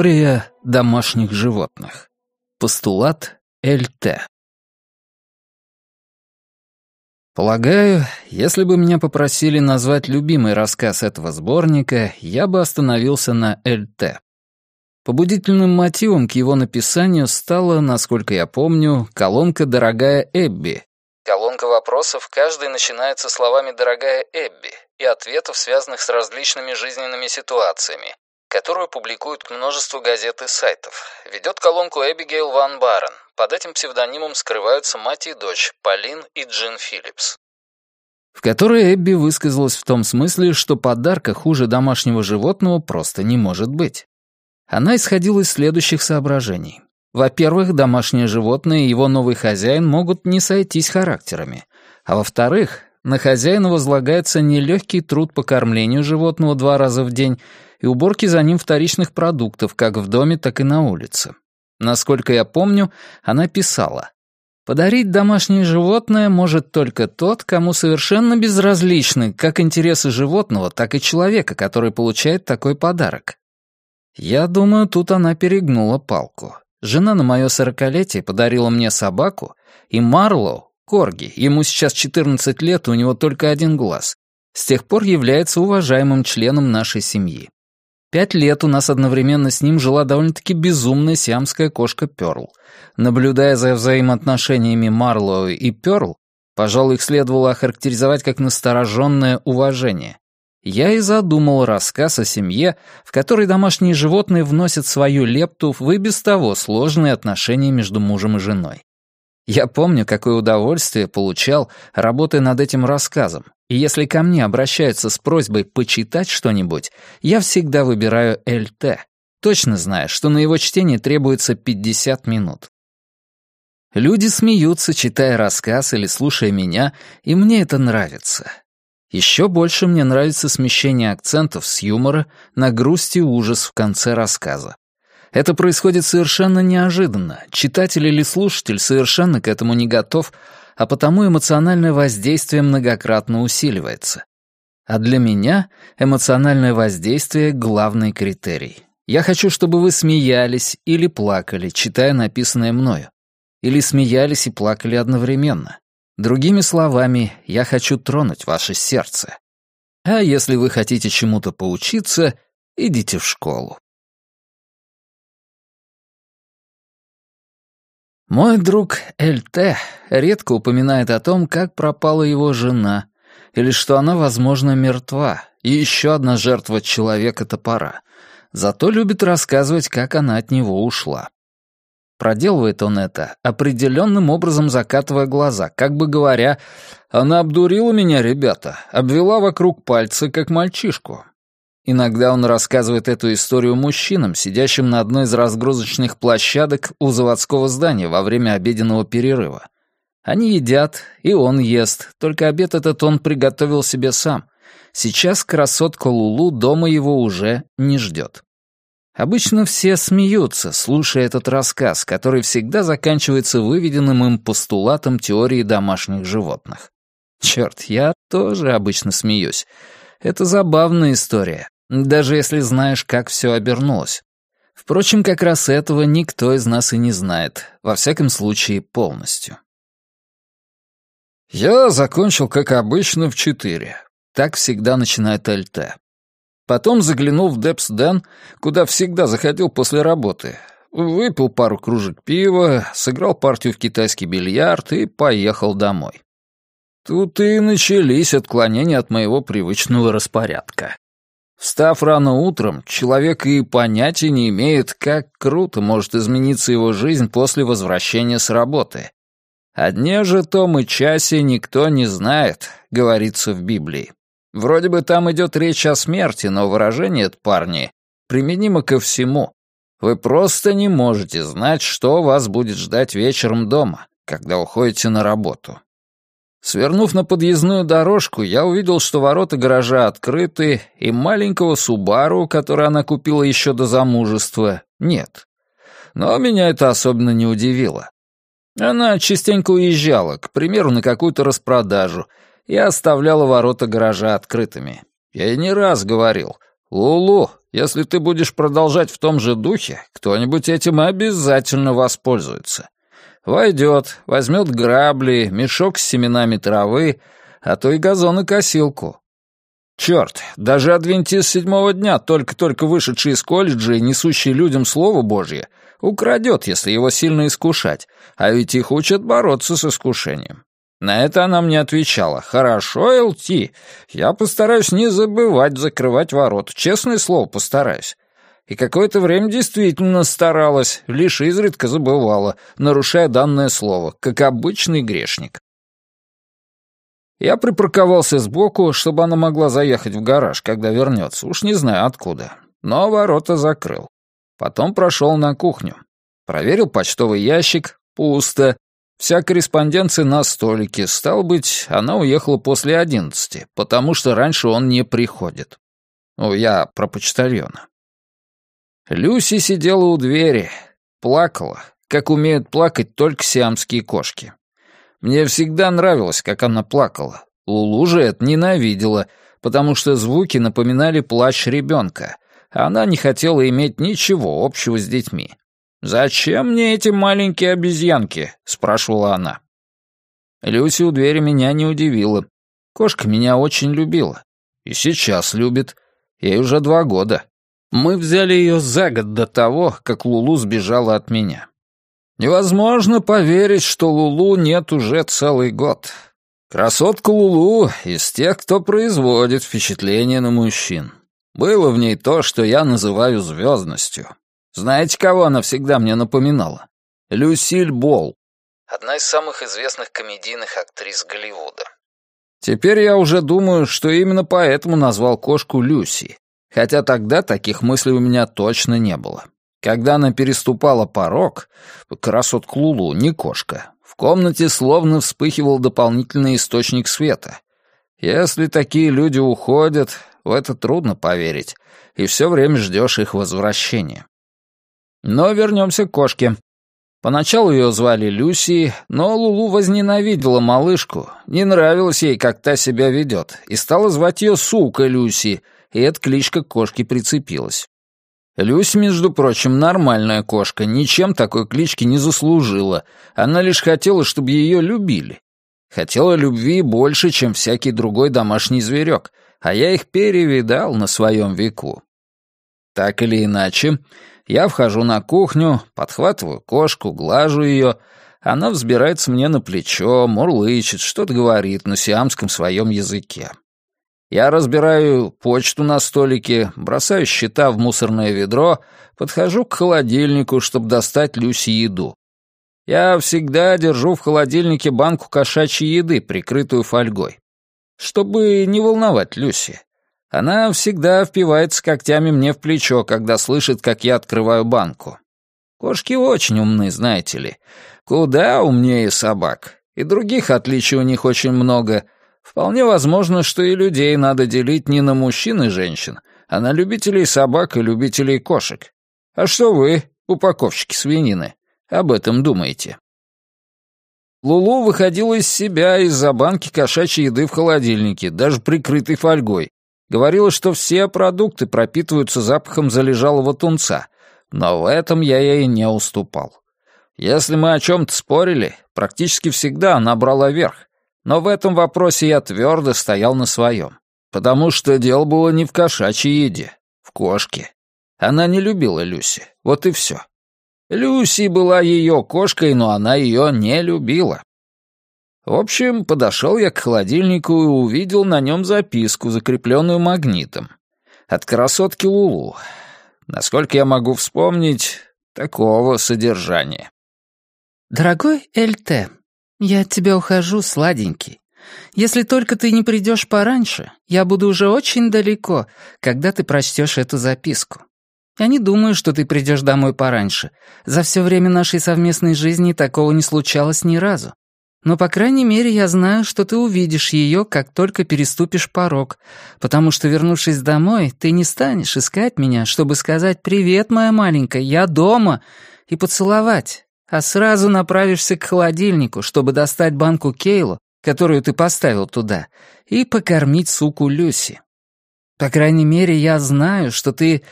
Теория домашних животных. Постулат ЛТ. Полагаю, если бы меня попросили назвать любимый рассказ этого сборника, я бы остановился на ЛТ. Побудительным мотивом к его написанию стала, насколько я помню, колонка «Дорогая Эбби». Колонка вопросов, каждый начинается словами «Дорогая Эбби» и ответов, связанных с различными жизненными ситуациями, которую публикуют множество газет и сайтов. Ведет колонку Эбигейл Ван Барен. Под этим псевдонимом скрываются мать и дочь, Полин и Джин Филлипс. В которой Эбби высказалась в том смысле, что подарка хуже домашнего животного просто не может быть. Она исходила из следующих соображений. Во-первых, домашнее животное и его новый хозяин могут не сойтись характерами. А во-вторых, на хозяина возлагается нелегкий труд по кормлению животного два раза в день и уборки за ним вторичных продуктов как в доме, так и на улице. Насколько я помню, она писала, «Подарить домашнее животное может только тот, кому совершенно безразличны как интересы животного, так и человека, который получает такой подарок». Я думаю, тут она перегнула палку. Жена на мое сорокалетие подарила мне собаку, и Марлоу, Корги, ему сейчас 14 лет, у него только один глаз, с тех пор является уважаемым членом нашей семьи. Пять лет у нас одновременно с ним жила довольно-таки безумная сиамская кошка Пёрл. Наблюдая за взаимоотношениями Марлоу и Пёрл, пожалуй, их следовало охарактеризовать как настороженное уважение. Я и задумал рассказ о семье, в которой домашние животные вносят свою лепту в и без того сложные отношения между мужем и женой. Я помню, какое удовольствие получал, работая над этим рассказом, и если ко мне обращаются с просьбой почитать что-нибудь, я всегда выбираю ЛТ, точно зная, что на его чтение требуется 50 минут. Люди смеются, читая рассказ или слушая меня, и мне это нравится. Еще больше мне нравится смещение акцентов с юмора на грусть и ужас в конце рассказа. Это происходит совершенно неожиданно. Читатель или слушатель совершенно к этому не готов, а потому эмоциональное воздействие многократно усиливается. А для меня эмоциональное воздействие — главный критерий. Я хочу, чтобы вы смеялись или плакали, читая написанное мною. Или смеялись и плакали одновременно. Другими словами, я хочу тронуть ваше сердце. А если вы хотите чему-то поучиться, идите в школу. Мой друг ЛТ редко упоминает о том, как пропала его жена, или что она, возможно, мертва, и еще одна жертва человека-топора. Зато любит рассказывать, как она от него ушла. Проделывает он это, определенным образом закатывая глаза, как бы говоря, «Она обдурила меня, ребята, обвела вокруг пальца, как мальчишку. Иногда он рассказывает эту историю мужчинам, сидящим на одной из разгрузочных площадок у заводского здания во время обеденного перерыва. Они едят, и он ест, только обед этот он приготовил себе сам. Сейчас красотка Лулу дома его уже не ждет. Обычно все смеются, слушая этот рассказ, который всегда заканчивается выведенным им постулатом теории домашних животных. Черт, я тоже обычно смеюсь. Это забавная история, даже если знаешь, как все обернулось. Впрочем, как раз этого никто из нас и не знает, во всяком случае, полностью. «Я закончил, как обычно, в четыре». Так всегда начинает ЛТ. Потом заглянул в Депсден, куда всегда заходил после работы. Выпил пару кружек пива, сыграл партию в китайский бильярд и поехал домой. Тут и начались отклонения от моего привычного распорядка. Встав рано утром, человек и понятия не имеет, как круто может измениться его жизнь после возвращения с работы. О дне же том и часе никто не знает, говорится в Библии. Вроде бы там идет речь о смерти, но выражение это, парни, применимо ко всему. Вы просто не можете знать, что вас будет ждать вечером дома, когда уходите на работу. Свернув на подъездную дорожку, я увидел, что ворота гаража открыты, и маленького Субару, который она купила еще до замужества, нет. Но меня это особенно не удивило. Она частенько уезжала, к примеру, на какую-то распродажу, и оставляла ворота гаража открытыми. Я ей не раз говорил, «Лулу, если ты будешь продолжать в том же духе, кто-нибудь этим обязательно воспользуется. Войдет, возьмет грабли, мешок с семенами травы, а то и газонокосилку. Черт, даже адвентист седьмого дня, только-только вышедший из колледжа и несущий людям Слово Божье, украдет, если его сильно искушать, а ведь их учат бороться с искушением. На это она мне отвечала. «Хорошо, ЛТ, я постараюсь не забывать закрывать ворот. Честное слово, постараюсь». И какое-то время действительно старалась, лишь изредка забывала, нарушая данное слово, как обычный грешник. Я припарковался сбоку, чтобы она могла заехать в гараж, когда вернется, уж не знаю откуда. Но ворота закрыл. Потом прошел на кухню. Проверил почтовый ящик. Пусто. Вся корреспонденция на столике. Стал быть, она уехала после одиннадцати, потому что раньше он не приходит. Ну, я про почтальона. Люси сидела у двери. Плакала, как умеют плакать только сиамские кошки. Мне всегда нравилось, как она плакала. Лулу же это ненавидела, потому что звуки напоминали плач ребенка, а она не хотела иметь ничего общего с детьми. «Зачем мне эти маленькие обезьянки?» — спрашивала она. Люси у двери меня не удивила. Кошка меня очень любила. И сейчас любит. Ей уже два года. Мы взяли ее за год до того, как Лулу сбежала от меня. Невозможно поверить, что Лулу нет уже целый год. Красотка Лулу из тех, кто производит впечатление на мужчин. Было в ней то, что я называю звездностью. Знаете, кого она всегда мне напоминала? Люсиль Болл. Одна из самых известных комедийных актрис Голливуда. Теперь я уже думаю, что именно поэтому назвал кошку Люси, хотя тогда таких мыслей у меня точно не было. Когда она переступала порог, красотка Лулу, не кошка, в комнате словно вспыхивал дополнительный источник света. Если такие люди уходят, в это трудно поверить, и все время ждешь их возвращения. Но вернемся к кошке. Поначалу ее звали Люси, но Лулу возненавидела малышку, не нравилось ей, как та себя ведет, и стала звать ее сука Люси, и эта кличка к кошке прицепилась. Люсь, между прочим, нормальная кошка, ничем такой клички не заслужила. Она лишь хотела, чтобы ее любили. Хотела любви больше, чем всякий другой домашний зверек, а я их перевидал на своем веку. Так или иначе, я вхожу на кухню, подхватываю кошку, глажу ее, она взбирается мне на плечо, мурлычет, что-то говорит на сиамском своем языке. Я разбираю почту на столике, бросаю счета в мусорное ведро, подхожу к холодильнику, чтобы достать Люси еду. Я всегда держу в холодильнике банку кошачьей еды, прикрытую фольгой. Чтобы не волновать Люси. Она всегда впивается когтями мне в плечо, когда слышит, как я открываю банку. Кошки очень умны, знаете ли. Куда умнее собак. И других отличий у них очень много — Вполне возможно, что и людей надо делить не на мужчин и женщин, а на любителей собак и любителей кошек. А что вы, упаковщики свинины, об этом думаете? Лулу выходила из себя из-за банки кошачьей еды в холодильнике, даже прикрытой фольгой. Говорила, что все продукты пропитываются запахом залежалого тунца, но в этом я ей не уступал. Если мы о чем-то спорили, практически всегда она брала верх, но в этом вопросе я твердо стоял на своем. Потому что дело было не в кошачьей еде, в кошке. Она не любила Люси, вот и все. Люси была ее кошкой, но она ее не любила. В общем, подошел я к холодильнику и увидел на нем записку, закрепленную магнитом. От красотки Лулу. Насколько я могу вспомнить, такого содержания. «Дорогой Эльте, «Я от тебя ухожу, сладенький. Если только ты не придешь пораньше, я буду уже очень далеко, когда ты прочтешь эту записку. Я не думаю, что ты придешь домой пораньше. За все время нашей совместной жизни такого не случалось ни разу. Но, по крайней мере, я знаю, что ты увидишь ее, как только переступишь порог, потому что, вернувшись домой, ты не станешь искать меня, чтобы сказать «Привет, моя маленькая, я дома» и поцеловать а сразу направишься к холодильнику, чтобы достать банку Кейлу, которую ты поставил туда, и покормить суку Люси. По крайней мере, я знаю, что ты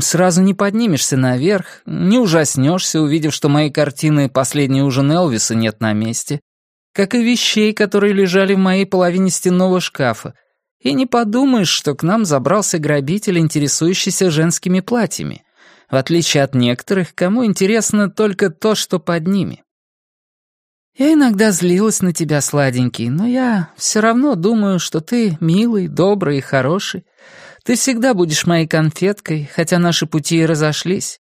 сразу не поднимешься наверх, не ужаснешься, увидев, что мои картины «Последний ужин Элвиса» нет на месте, как и вещей, которые лежали в моей половине стенного шкафа, и не подумаешь, что к нам забрался грабитель, интересующийся женскими платьями, в отличие от некоторых, кому интересно только то, что под ними. Я иногда злилась на тебя, сладенький, но я все равно думаю, что ты милый, добрый и хороший. Ты всегда будешь моей конфеткой, хотя наши пути и разошлись.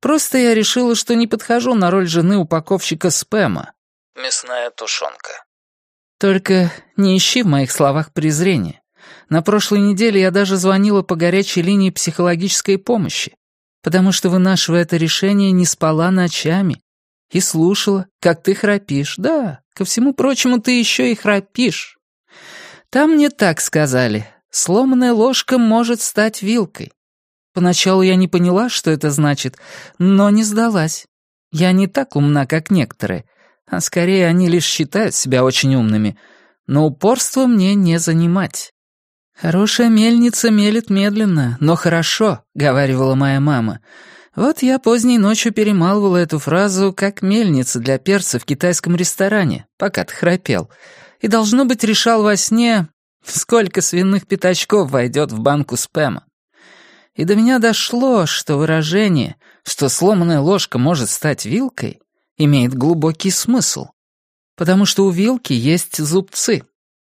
Просто я решила, что не подхожу на роль жены упаковщика спэма. Мясная тушенка. Только не ищи в моих словах презрения. На прошлой неделе я даже звонила по горячей линии психологической помощи, потому что, вынашивая это решение, не спала ночами и слушала, как ты храпишь. Да, ко всему прочему, ты еще и храпишь. Там мне так сказали. Сломанная ложка может стать вилкой. Поначалу я не поняла, что это значит, но не сдалась. Я не так умна, как некоторые, а скорее они лишь считают себя очень умными, но упорство мне не занимать. «Хорошая мельница мелит медленно, но хорошо», — говаривала моя мама. Вот я поздней ночью перемалывала эту фразу как мельница для перца в китайском ресторане, пока ты храпел, и, должно быть, решал во сне, сколько свиных пятачков войдет в банку спэма. И до меня дошло, что выражение, что сломанная ложка может стать вилкой, имеет глубокий смысл. Потому что у вилки есть зубцы.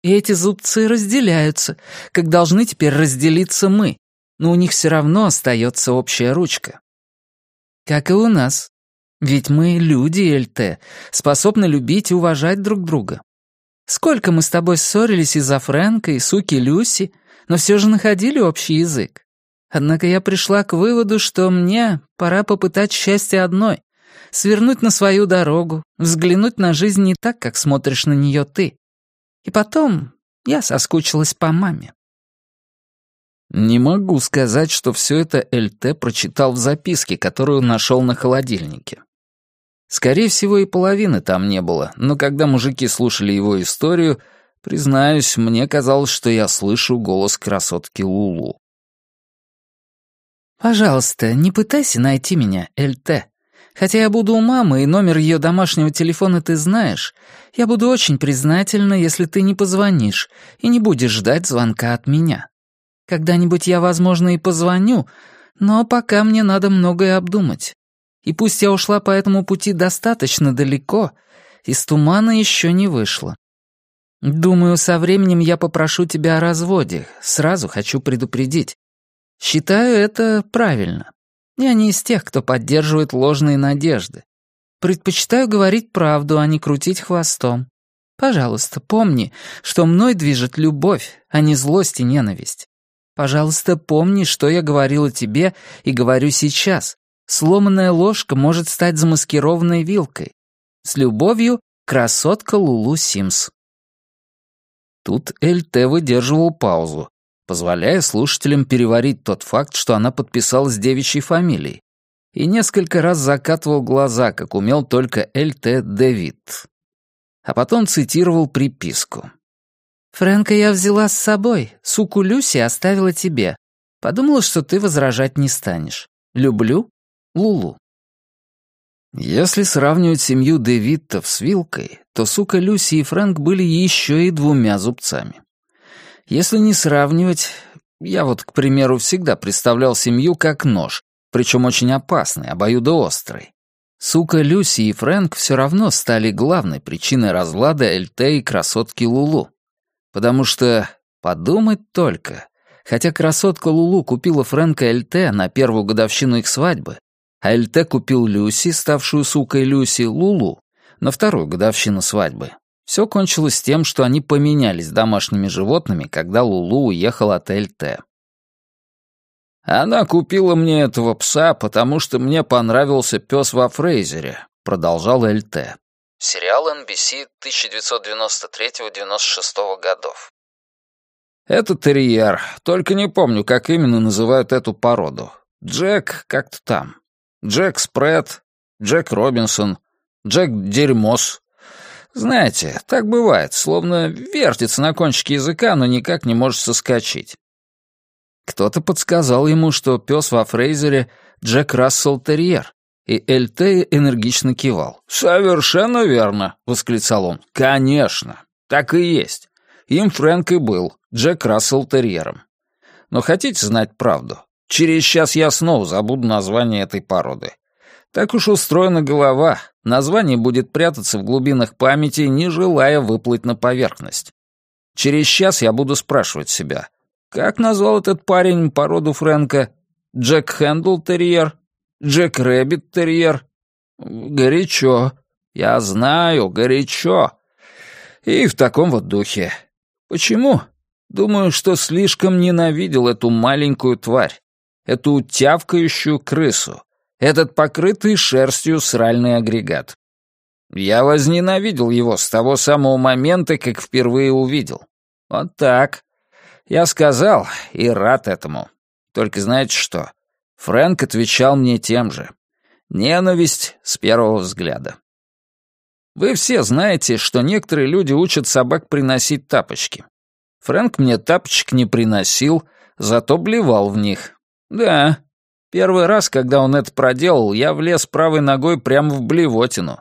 И эти зубцы разделяются, как должны теперь разделиться мы, но у них все равно остается общая ручка. Как и у нас. Ведь мы люди, ЛТ, способны любить и уважать друг друга. Сколько мы с тобой ссорились из-за Фрэнка и суки Люси, но все же находили общий язык. Однако я пришла к выводу, что мне пора попытать счастье одной, свернуть на свою дорогу, взглянуть на жизнь не так, как смотришь на нее ты. И потом я соскучилась по маме. Не могу сказать, что все это ЛТ прочитал в записке, которую нашел на холодильнике. Скорее всего, и половины там не было, но когда мужики слушали его историю, признаюсь, мне казалось, что я слышу голос красотки Лулу. «Пожалуйста, не пытайся найти меня, ЛТ. Хотя я буду у мамы, и номер ее домашнего телефона ты знаешь, я буду очень признательна, если ты не позвонишь и не будешь ждать звонка от меня». Когда-нибудь я, возможно, и позвоню, но пока мне надо многое обдумать. И пусть я ушла по этому пути достаточно далеко, из тумана еще не вышла. Думаю, со временем я попрошу тебя о разводе, сразу хочу предупредить. Считаю это правильно. Я не из тех, кто поддерживает ложные надежды. Предпочитаю говорить правду, а не крутить хвостом. Пожалуйста, помни, что мной движет любовь, а не злость и ненависть. Пожалуйста, помни, что я говорила тебе и говорю сейчас. Сломанная ложка может стать замаскированной вилкой. С любовью, красотка Лулу Симс. Тут ЛТ выдерживал паузу, позволяя слушателям переварить тот факт, что она подписалась девичьей фамилией, и несколько раз закатывал глаза, как умел только ЛТ Дэвид. А потом цитировал приписку. «Фрэнка я взяла с собой, суку Люси оставила тебе. Подумала, что ты возражать не станешь. Люблю. Лулу». Если сравнивать семью Дэвидтов с Вилкой, то сука Люси и Фрэнк были еще и двумя зубцами. Если не сравнивать, я вот, к примеру, всегда представлял семью как нож, причем очень опасный, обоюдоострый. Сука Люси и Фрэнк все равно стали главной причиной разлада ЛТ и красотки Лулу. Потому что, подумать только, хотя красотка Лулу купила Фрэнка ЛТ на первую годовщину их свадьбы, а ЛТ купил Люси, ставшую сукой Люси, Лулу, на вторую годовщину свадьбы, все кончилось тем, что они поменялись домашними животными, когда Лулу уехал от ЛТ. «Она купила мне этого пса, потому что мне понравился пес во Фрейзере», — продолжал ЛТ. Сериал NBC 1993-96 годов. Это терьер, только не помню, как именно называют эту породу. Джек как-то там. Джек Спред, Джек Робинсон, Джек Дерьмос. Знаете, так бывает, словно вертится на кончике языка, но никак не может соскочить. Кто-то подсказал ему, что пес во Фрейзере — Джек Рассел Терьер, и ЛТ энергично кивал. «Совершенно верно», — восклицал он. «Конечно, так и есть. Им Фрэнк и был, Джек Рассел Терьером. Но хотите знать правду? Через час я снова забуду название этой породы. Так уж устроена голова, название будет прятаться в глубинах памяти, не желая выплыть на поверхность. Через час я буду спрашивать себя, как назвал этот парень породу Фрэнка? Джек Хэндл Терьер? Джек Рэббит Терьер? Горячо. Я знаю, горячо. И в таком вот духе. Почему? Думаю, что слишком ненавидел эту маленькую тварь, эту тявкающую крысу, этот покрытый шерстью сральный агрегат. Я возненавидел его с того самого момента, как впервые увидел. Вот так. Я сказал и рад этому. Только знаете что? Фрэнк отвечал мне тем же. Ненависть с первого взгляда. Вы все знаете, что некоторые люди учат собак приносить тапочки. Фрэнк мне тапочек не приносил, зато блевал в них. Да, первый раз, когда он это проделал, я влез правой ногой прямо в блевотину.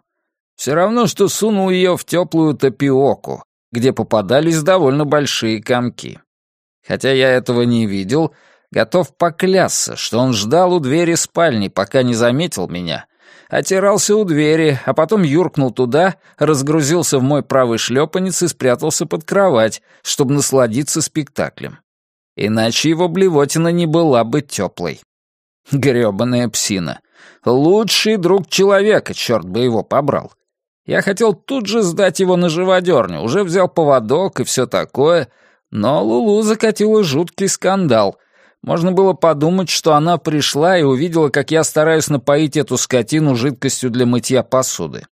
Все равно, что сунул ее в теплую тапиоку, где попадались довольно большие комки. Хотя я этого не видел, готов поклясться, что он ждал у двери спальни, пока не заметил меня, отирался у двери, а потом юркнул туда, разгрузился в мой правый шлепанец и спрятался под кровать, чтобы насладиться спектаклем. Иначе его блевотина не была бы теплой. Грёбаная псина. Лучший друг человека, черт бы его побрал. Я хотел тут же сдать его на живодерню, уже взял поводок и все такое, но Лулу закатила жуткий скандал — можно было подумать, что она пришла и увидела, как я стараюсь напоить эту скотину жидкостью для мытья посуды.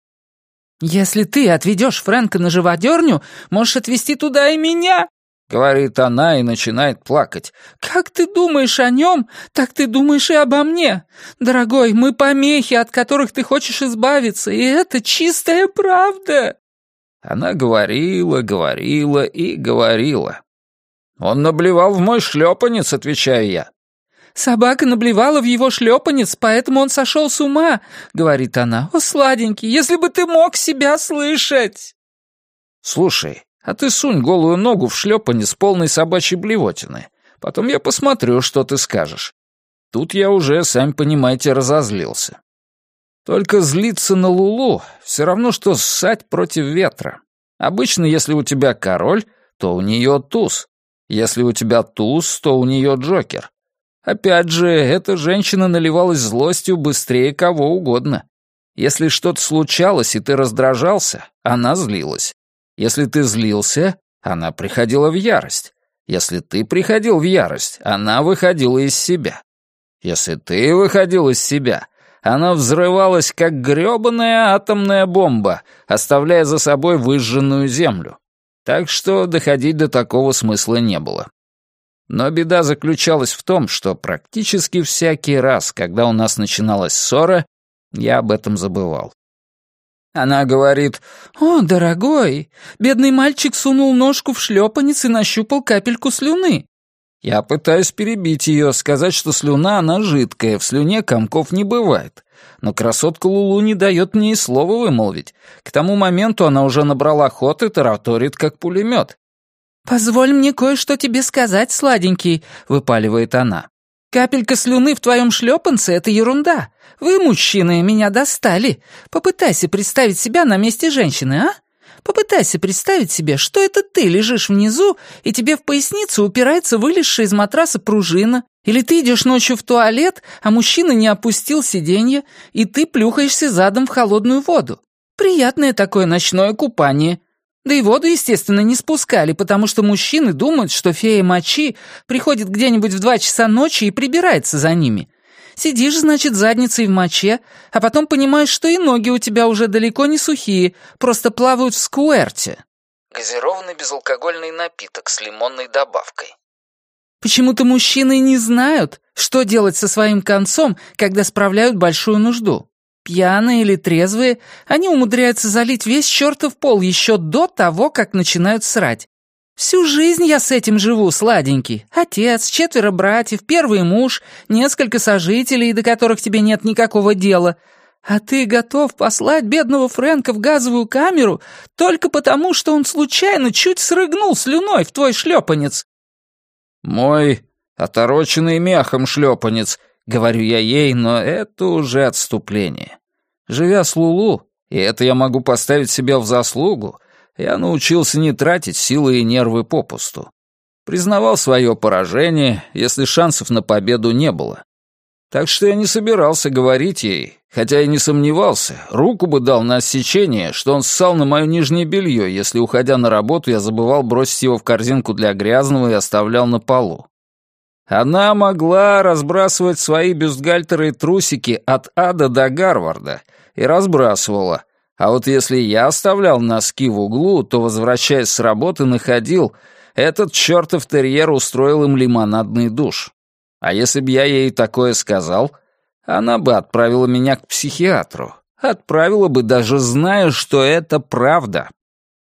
«Если ты отведешь Фрэнка на живодерню, можешь отвезти туда и меня», — говорит она и начинает плакать. «Как ты думаешь о нем, так ты думаешь и обо мне. Дорогой, мы помехи, от которых ты хочешь избавиться, и это чистая правда». Она говорила, говорила и говорила. «Он наблевал в мой шлепанец», — отвечаю я. «Собака наблевала в его шлепанец, поэтому он сошел с ума», — говорит она. «О, сладенький, если бы ты мог себя слышать!» «Слушай, а ты сунь голую ногу в шлепанец полной собачьей блевотины. Потом я посмотрю, что ты скажешь». Тут я уже, сами понимаете, разозлился. Только злиться на Лулу все равно, что ссать против ветра. Обычно, если у тебя король, то у нее туз. Если у тебя туз, то у нее Джокер. Опять же, эта женщина наливалась злостью быстрее кого угодно. Если что-то случалось, и ты раздражался, она злилась. Если ты злился, она приходила в ярость. Если ты приходил в ярость, она выходила из себя. Если ты выходил из себя, она взрывалась, как грёбаная атомная бомба, оставляя за собой выжженную землю. Так что доходить до такого смысла не было. Но беда заключалась в том, что практически всякий раз, когда у нас начиналась ссора, я об этом забывал. Она говорит, «О, дорогой, бедный мальчик сунул ножку в шлепанец и нащупал капельку слюны». Я пытаюсь перебить ее, сказать, что слюна, она жидкая, в слюне комков не бывает но красотка Лулу не дает мне и слова вымолвить. К тому моменту она уже набрала ход и тараторит, как пулемет. «Позволь мне кое-что тебе сказать, сладенький», — выпаливает она. «Капелька слюны в твоем шлепанце — это ерунда. Вы, мужчины, меня достали. Попытайся представить себя на месте женщины, а? Попытайся представить себе, что это ты лежишь внизу, и тебе в поясницу упирается вылезшая из матраса пружина, или ты идешь ночью в туалет, а мужчина не опустил сиденье, и ты плюхаешься задом в холодную воду. Приятное такое ночное купание. Да и воду, естественно, не спускали, потому что мужчины думают, что фея мочи приходит где-нибудь в два часа ночи и прибирается за ними. Сидишь, значит, задницей в моче, а потом понимаешь, что и ноги у тебя уже далеко не сухие, просто плавают в скуэрте. Газированный безалкогольный напиток с лимонной добавкой. Почему-то мужчины не знают, что делать со своим концом, когда справляют большую нужду. Пьяные или трезвые, они умудряются залить весь чертов пол еще до того, как начинают срать. Всю жизнь я с этим живу, сладенький. Отец, четверо братьев, первый муж, несколько сожителей, до которых тебе нет никакого дела. А ты готов послать бедного Фрэнка в газовую камеру только потому, что он случайно чуть срыгнул слюной в твой шлепанец. Мой отороченный мехом шлепанец, говорю я ей, но это уже отступление. Живя с Лулу, и это я могу поставить себя в заслугу, я научился не тратить силы и нервы попусту. Признавал свое поражение, если шансов на победу не было. Так что я не собирался говорить ей, хотя и не сомневался, руку бы дал на отсечение, что он ссал на мое нижнее белье, если, уходя на работу, я забывал бросить его в корзинку для грязного и оставлял на полу. Она могла разбрасывать свои бюстгальтеры и трусики от ада до Гарварда, и разбрасывала, а вот если я оставлял носки в углу, то, возвращаясь с работы, находил, этот чертов терьер устроил им лимонадный душ. А если б я ей такое сказал, она бы отправила меня к психиатру. Отправила бы, даже зная, что это правда.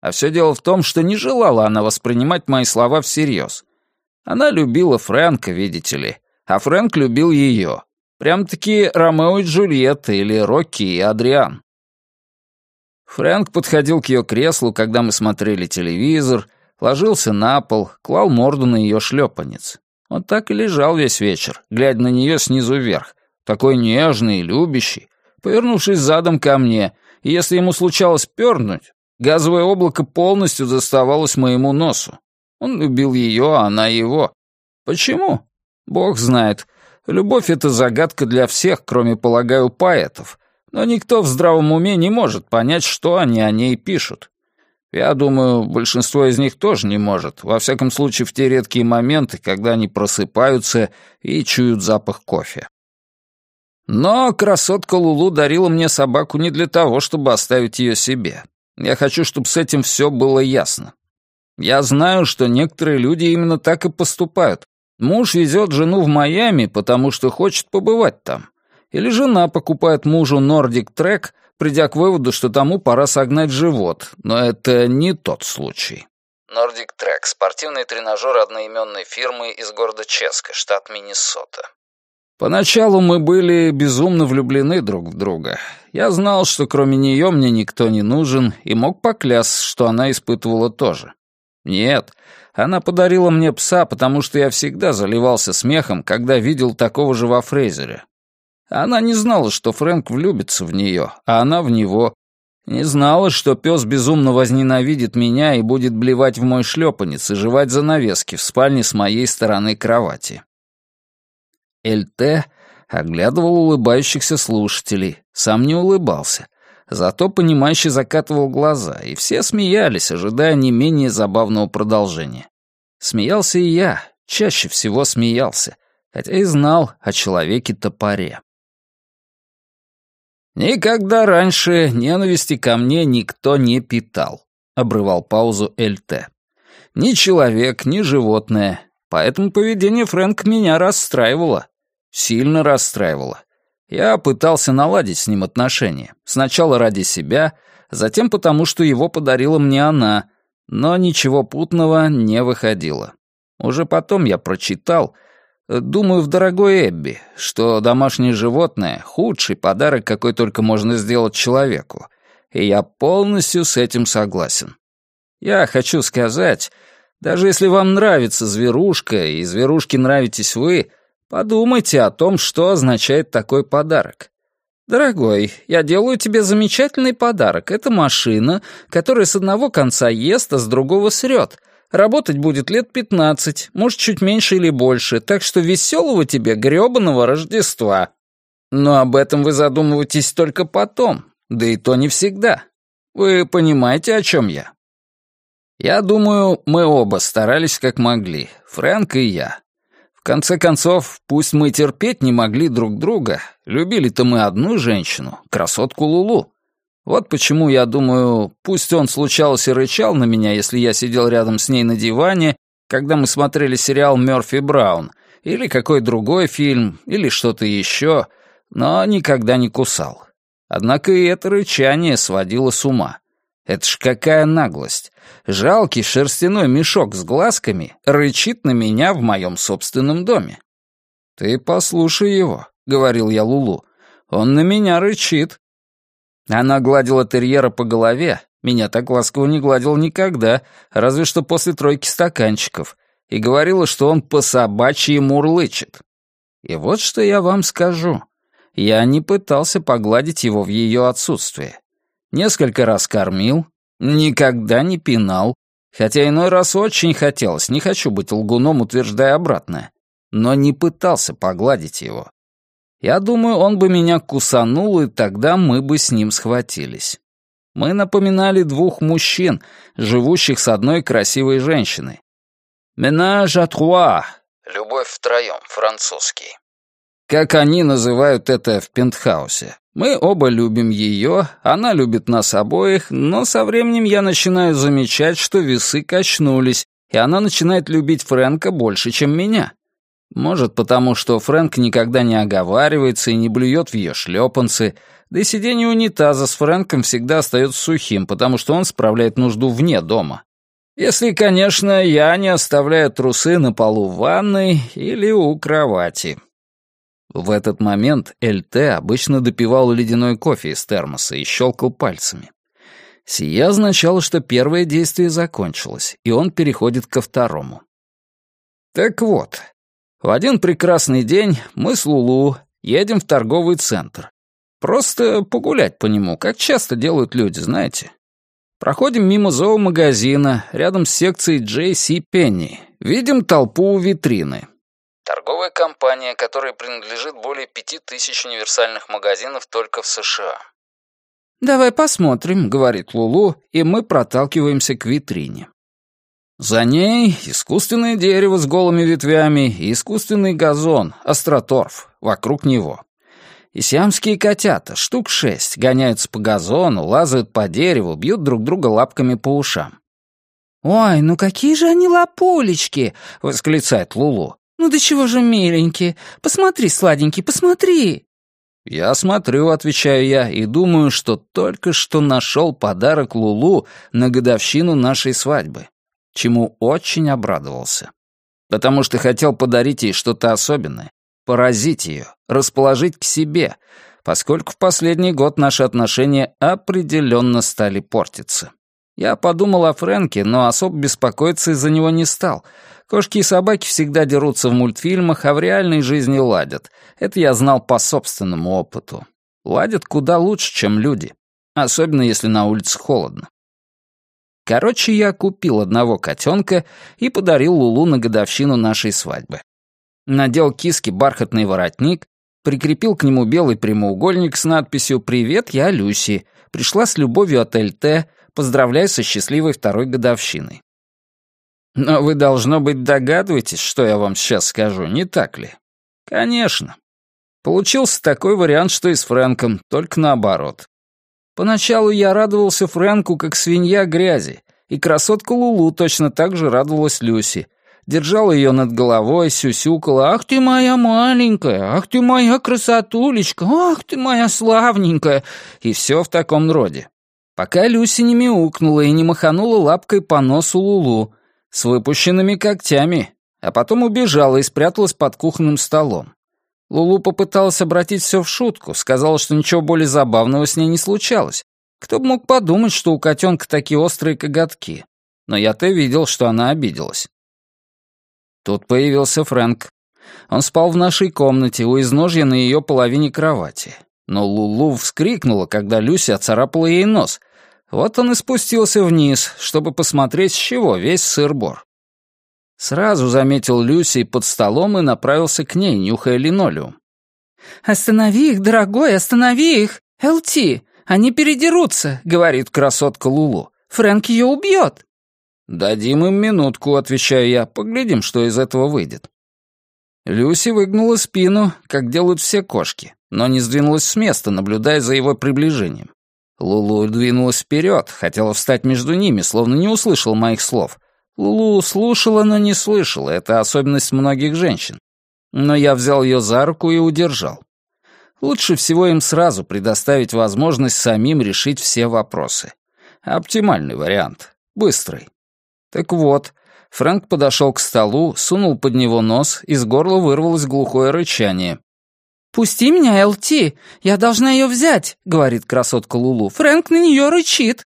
А все дело в том, что не желала она воспринимать мои слова всерьез. Она любила Фрэнка, видите ли, а Фрэнк любил ее. Прям-таки Ромео и Джульетта или Рокки и Адриан. Фрэнк подходил к ее креслу, когда мы смотрели телевизор, ложился на пол, клал морду на ее шлепанец. Он так и лежал весь вечер, глядя на нее снизу вверх, такой нежный и любящий, повернувшись задом ко мне, и если ему случалось пернуть, газовое облако полностью заставалось моему носу. Он любил ее, а она его. Почему? Бог знает. Любовь — это загадка для всех, кроме, полагаю, поэтов — но никто в здравом уме не может понять, что они о ней пишут. Я думаю, большинство из них тоже не может, во всяком случае в те редкие моменты, когда они просыпаются и чуют запах кофе. Но красотка Лулу дарила мне собаку не для того, чтобы оставить ее себе. Я хочу, чтобы с этим все было ясно. Я знаю, что некоторые люди именно так и поступают. Муж везет жену в Майами, потому что хочет побывать там. Или жена покупает мужу Nordic Trek, придя к выводу, что тому пора согнать живот, но это не тот случай. Nordic Trek — спортивный тренажер одноименной фирмы из города Ческа, штат Миннесота. Поначалу мы были безумно влюблены друг в друга. Я знал, что кроме нее мне никто не нужен, и мог поклясться, что она испытывала тоже. Нет, она подарила мне пса, потому что я всегда заливался смехом, когда видел такого же во Фрейзере. Она не знала, что Фрэнк влюбится в нее, а она в него. Не знала, что пес безумно возненавидит меня и будет блевать в мой шлепанец и жевать занавески в спальне с моей стороны кровати. Эльте оглядывал улыбающихся слушателей, сам не улыбался, зато понимающе закатывал глаза, и все смеялись, ожидая не менее забавного продолжения. Смеялся и я, чаще всего смеялся, хотя и знал о человеке-топоре. «Никогда раньше ненависти ко мне никто не питал», — обрывал паузу ЛТ. «Ни человек, ни животное. Поэтому поведение Фрэнка меня расстраивало. Сильно расстраивало. Я пытался наладить с ним отношения. Сначала ради себя, затем потому, что его подарила мне она, но ничего путного не выходило. Уже потом я прочитал — Думаю, в дорогой Эбби, что домашнее животное — худший подарок, какой только можно сделать человеку. И я полностью с этим согласен. Я хочу сказать, даже если вам нравится зверушка, и зверушке нравитесь вы, подумайте о том, что означает такой подарок. «Дорогой, я делаю тебе замечательный подарок. Это машина, которая с одного конца ест, а с другого срет. Работать будет лет пятнадцать, может, чуть меньше или больше, так что веселого тебе грёбаного Рождества. Но об этом вы задумываетесь только потом, да и то не всегда. Вы понимаете, о чем я? Я думаю, мы оба старались как могли, Фрэнк и я. Конце концов, пусть мы терпеть не могли друг друга, любили-то мы одну женщину, красотку Лулу. Вот почему я думаю, пусть он случалось и рычал на меня, если я сидел рядом с ней на диване, когда мы смотрели сериал «Мёрфи Браун», или какой другой фильм, или что-то еще, но никогда не кусал. Однако и это рычание сводило с ума. Это ж какая наглость. Жалкий шерстяной мешок с глазками рычит на меня в моем собственном доме. «Ты послушай его», — говорил я Лулу. «Он на меня рычит». Она гладила терьера по голове, меня так ласково не гладил никогда, разве что после тройки стаканчиков, и говорила, что он по собачьи мурлычет. И вот что я вам скажу. Я не пытался погладить его в ее отсутствие. Несколько раз кормил, никогда не пинал, хотя иной раз очень хотелось, не хочу быть лгуном, утверждая обратное, но не пытался погладить его. Я думаю, он бы меня кусанул, и тогда мы бы с ним схватились. Мы напоминали двух мужчин, живущих с одной красивой женщиной. «Менаж à trois» — «Любовь втроем», французский как они называют это в пентхаусе. Мы оба любим ее, она любит нас обоих, но со временем я начинаю замечать, что весы качнулись, и она начинает любить Фрэнка больше, чем меня. Может, потому что Фрэнк никогда не оговаривается и не блюет в ее шлепанцы, да и сиденье унитаза с Фрэнком всегда остается сухим, потому что он справляет нужду вне дома. Если, конечно, я не оставляю трусы на полу ванной или у кровати. В этот момент ЛТ обычно допивал ледяной кофе из термоса и щелкал пальцами. Сия означало, что первое действие закончилось, и он переходит ко второму. Так вот, в один прекрасный день мы с Лулу едем в торговый центр. Просто погулять по нему, как часто делают люди, знаете. Проходим мимо зоомагазина, рядом с секцией J.C. Пенни. Видим толпу у витрины. Торговая компания, которой принадлежит более пяти тысяч универсальных магазинов только в США. «Давай посмотрим», — говорит Лулу, и мы проталкиваемся к витрине. За ней искусственное дерево с голыми ветвями и искусственный газон, астроторф, вокруг него. И сиамские котята, штук шесть, гоняются по газону, лазают по дереву, бьют друг друга лапками по ушам. «Ой, ну какие же они лапулечки!» — восклицает Лулу. «Ну да чего же миленькие? Посмотри, сладенький, посмотри!» «Я смотрю», — отвечаю я, и думаю, что только что нашел подарок Лулу на годовщину нашей свадьбы, чему очень обрадовался. Потому что хотел подарить ей что-то особенное, поразить ее, расположить к себе, поскольку в последний год наши отношения определенно стали портиться. Я подумал о Фрэнке, но особо беспокоиться из-за него не стал — Кошки и собаки всегда дерутся в мультфильмах, а в реальной жизни ладят. Это я знал по собственному опыту. Ладят куда лучше, чем люди. Особенно, если на улице холодно. Короче, я купил одного котенка и подарил Лулу на годовщину нашей свадьбы. Надел киски бархатный воротник, прикрепил к нему белый прямоугольник с надписью «Привет, я Люси. Пришла с любовью от ЛТ. Поздравляю со счастливой второй годовщиной». Но вы, должно быть, догадываетесь, что я вам сейчас скажу, не так ли? Конечно. Получился такой вариант, что и с Фрэнком, только наоборот. Поначалу я радовался Фрэнку, как свинья грязи, и красотка Лулу точно так же радовалась Люси. Держала ее над головой, сюсюкала «Ах ты моя маленькая! Ах ты моя красотулечка! Ах ты моя славненькая!» И все в таком роде. Пока Люси не мяукнула и не маханула лапкой по носу Лулу, с выпущенными когтями, а потом убежала и спряталась под кухонным столом. Лулу попыталась обратить все в шутку, сказала, что ничего более забавного с ней не случалось. Кто бы мог подумать, что у котенка такие острые коготки. Но я-то видел, что она обиделась. Тут появился Фрэнк. Он спал в нашей комнате, у изножья на ее половине кровати. Но Лулу вскрикнула, когда Люся оцарапала ей нос, вот он и спустился вниз, чтобы посмотреть, с чего весь сыр-бор. Сразу заметил Люси под столом и направился к ней, нюхая линолеум. «Останови их, дорогой, останови их! Элти, они передерутся!» — говорит красотка Лулу. «Фрэнк ее убьет!» «Дадим им минутку», — отвечаю я. «Поглядим, что из этого выйдет». Люси выгнула спину, как делают все кошки, но не сдвинулась с места, наблюдая за его приближением. Лулу двинулась вперед, хотела встать между ними, словно не услышал моих слов. Лулу слушала, но не слышала, это особенность многих женщин. Но я взял ее за руку и удержал. Лучше всего им сразу предоставить возможность самим решить все вопросы. Оптимальный вариант. Быстрый. Так вот, Фрэнк подошел к столу, сунул под него нос, из горла вырвалось глухое рычание. «Пусти меня, ЛТ! Я должна ее взять!» — говорит красотка Лулу. «Фрэнк на нее рычит!»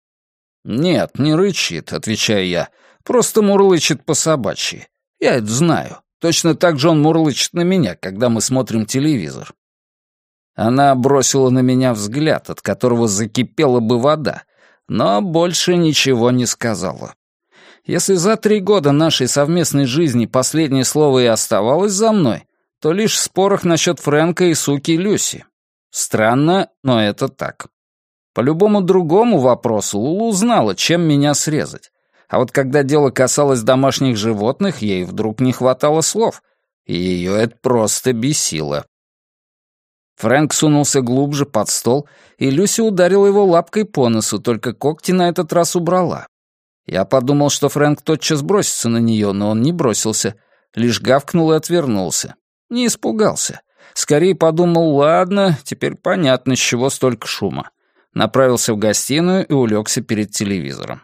«Нет, не рычит», — отвечаю я. «Просто мурлычет по-собачьи. Я это знаю. Точно так же он мурлычет на меня, когда мы смотрим телевизор». Она бросила на меня взгляд, от которого закипела бы вода, но больше ничего не сказала. Если за три года нашей совместной жизни последнее слово и оставалось за мной, то лишь в спорах насчет Фрэнка и суки Люси. Странно, но это так. По любому другому вопросу Лулу знала, чем меня срезать. А вот когда дело касалось домашних животных, ей вдруг не хватало слов, и ее это просто бесило. Фрэнк сунулся глубже под стол, и Люси ударила его лапкой по носу, только когти на этот раз убрала. Я подумал, что Фрэнк тотчас бросится на нее, но он не бросился, лишь гавкнул и отвернулся. Не испугался. Скорее подумал, ладно, теперь понятно, с чего столько шума. Направился в гостиную и улегся перед телевизором.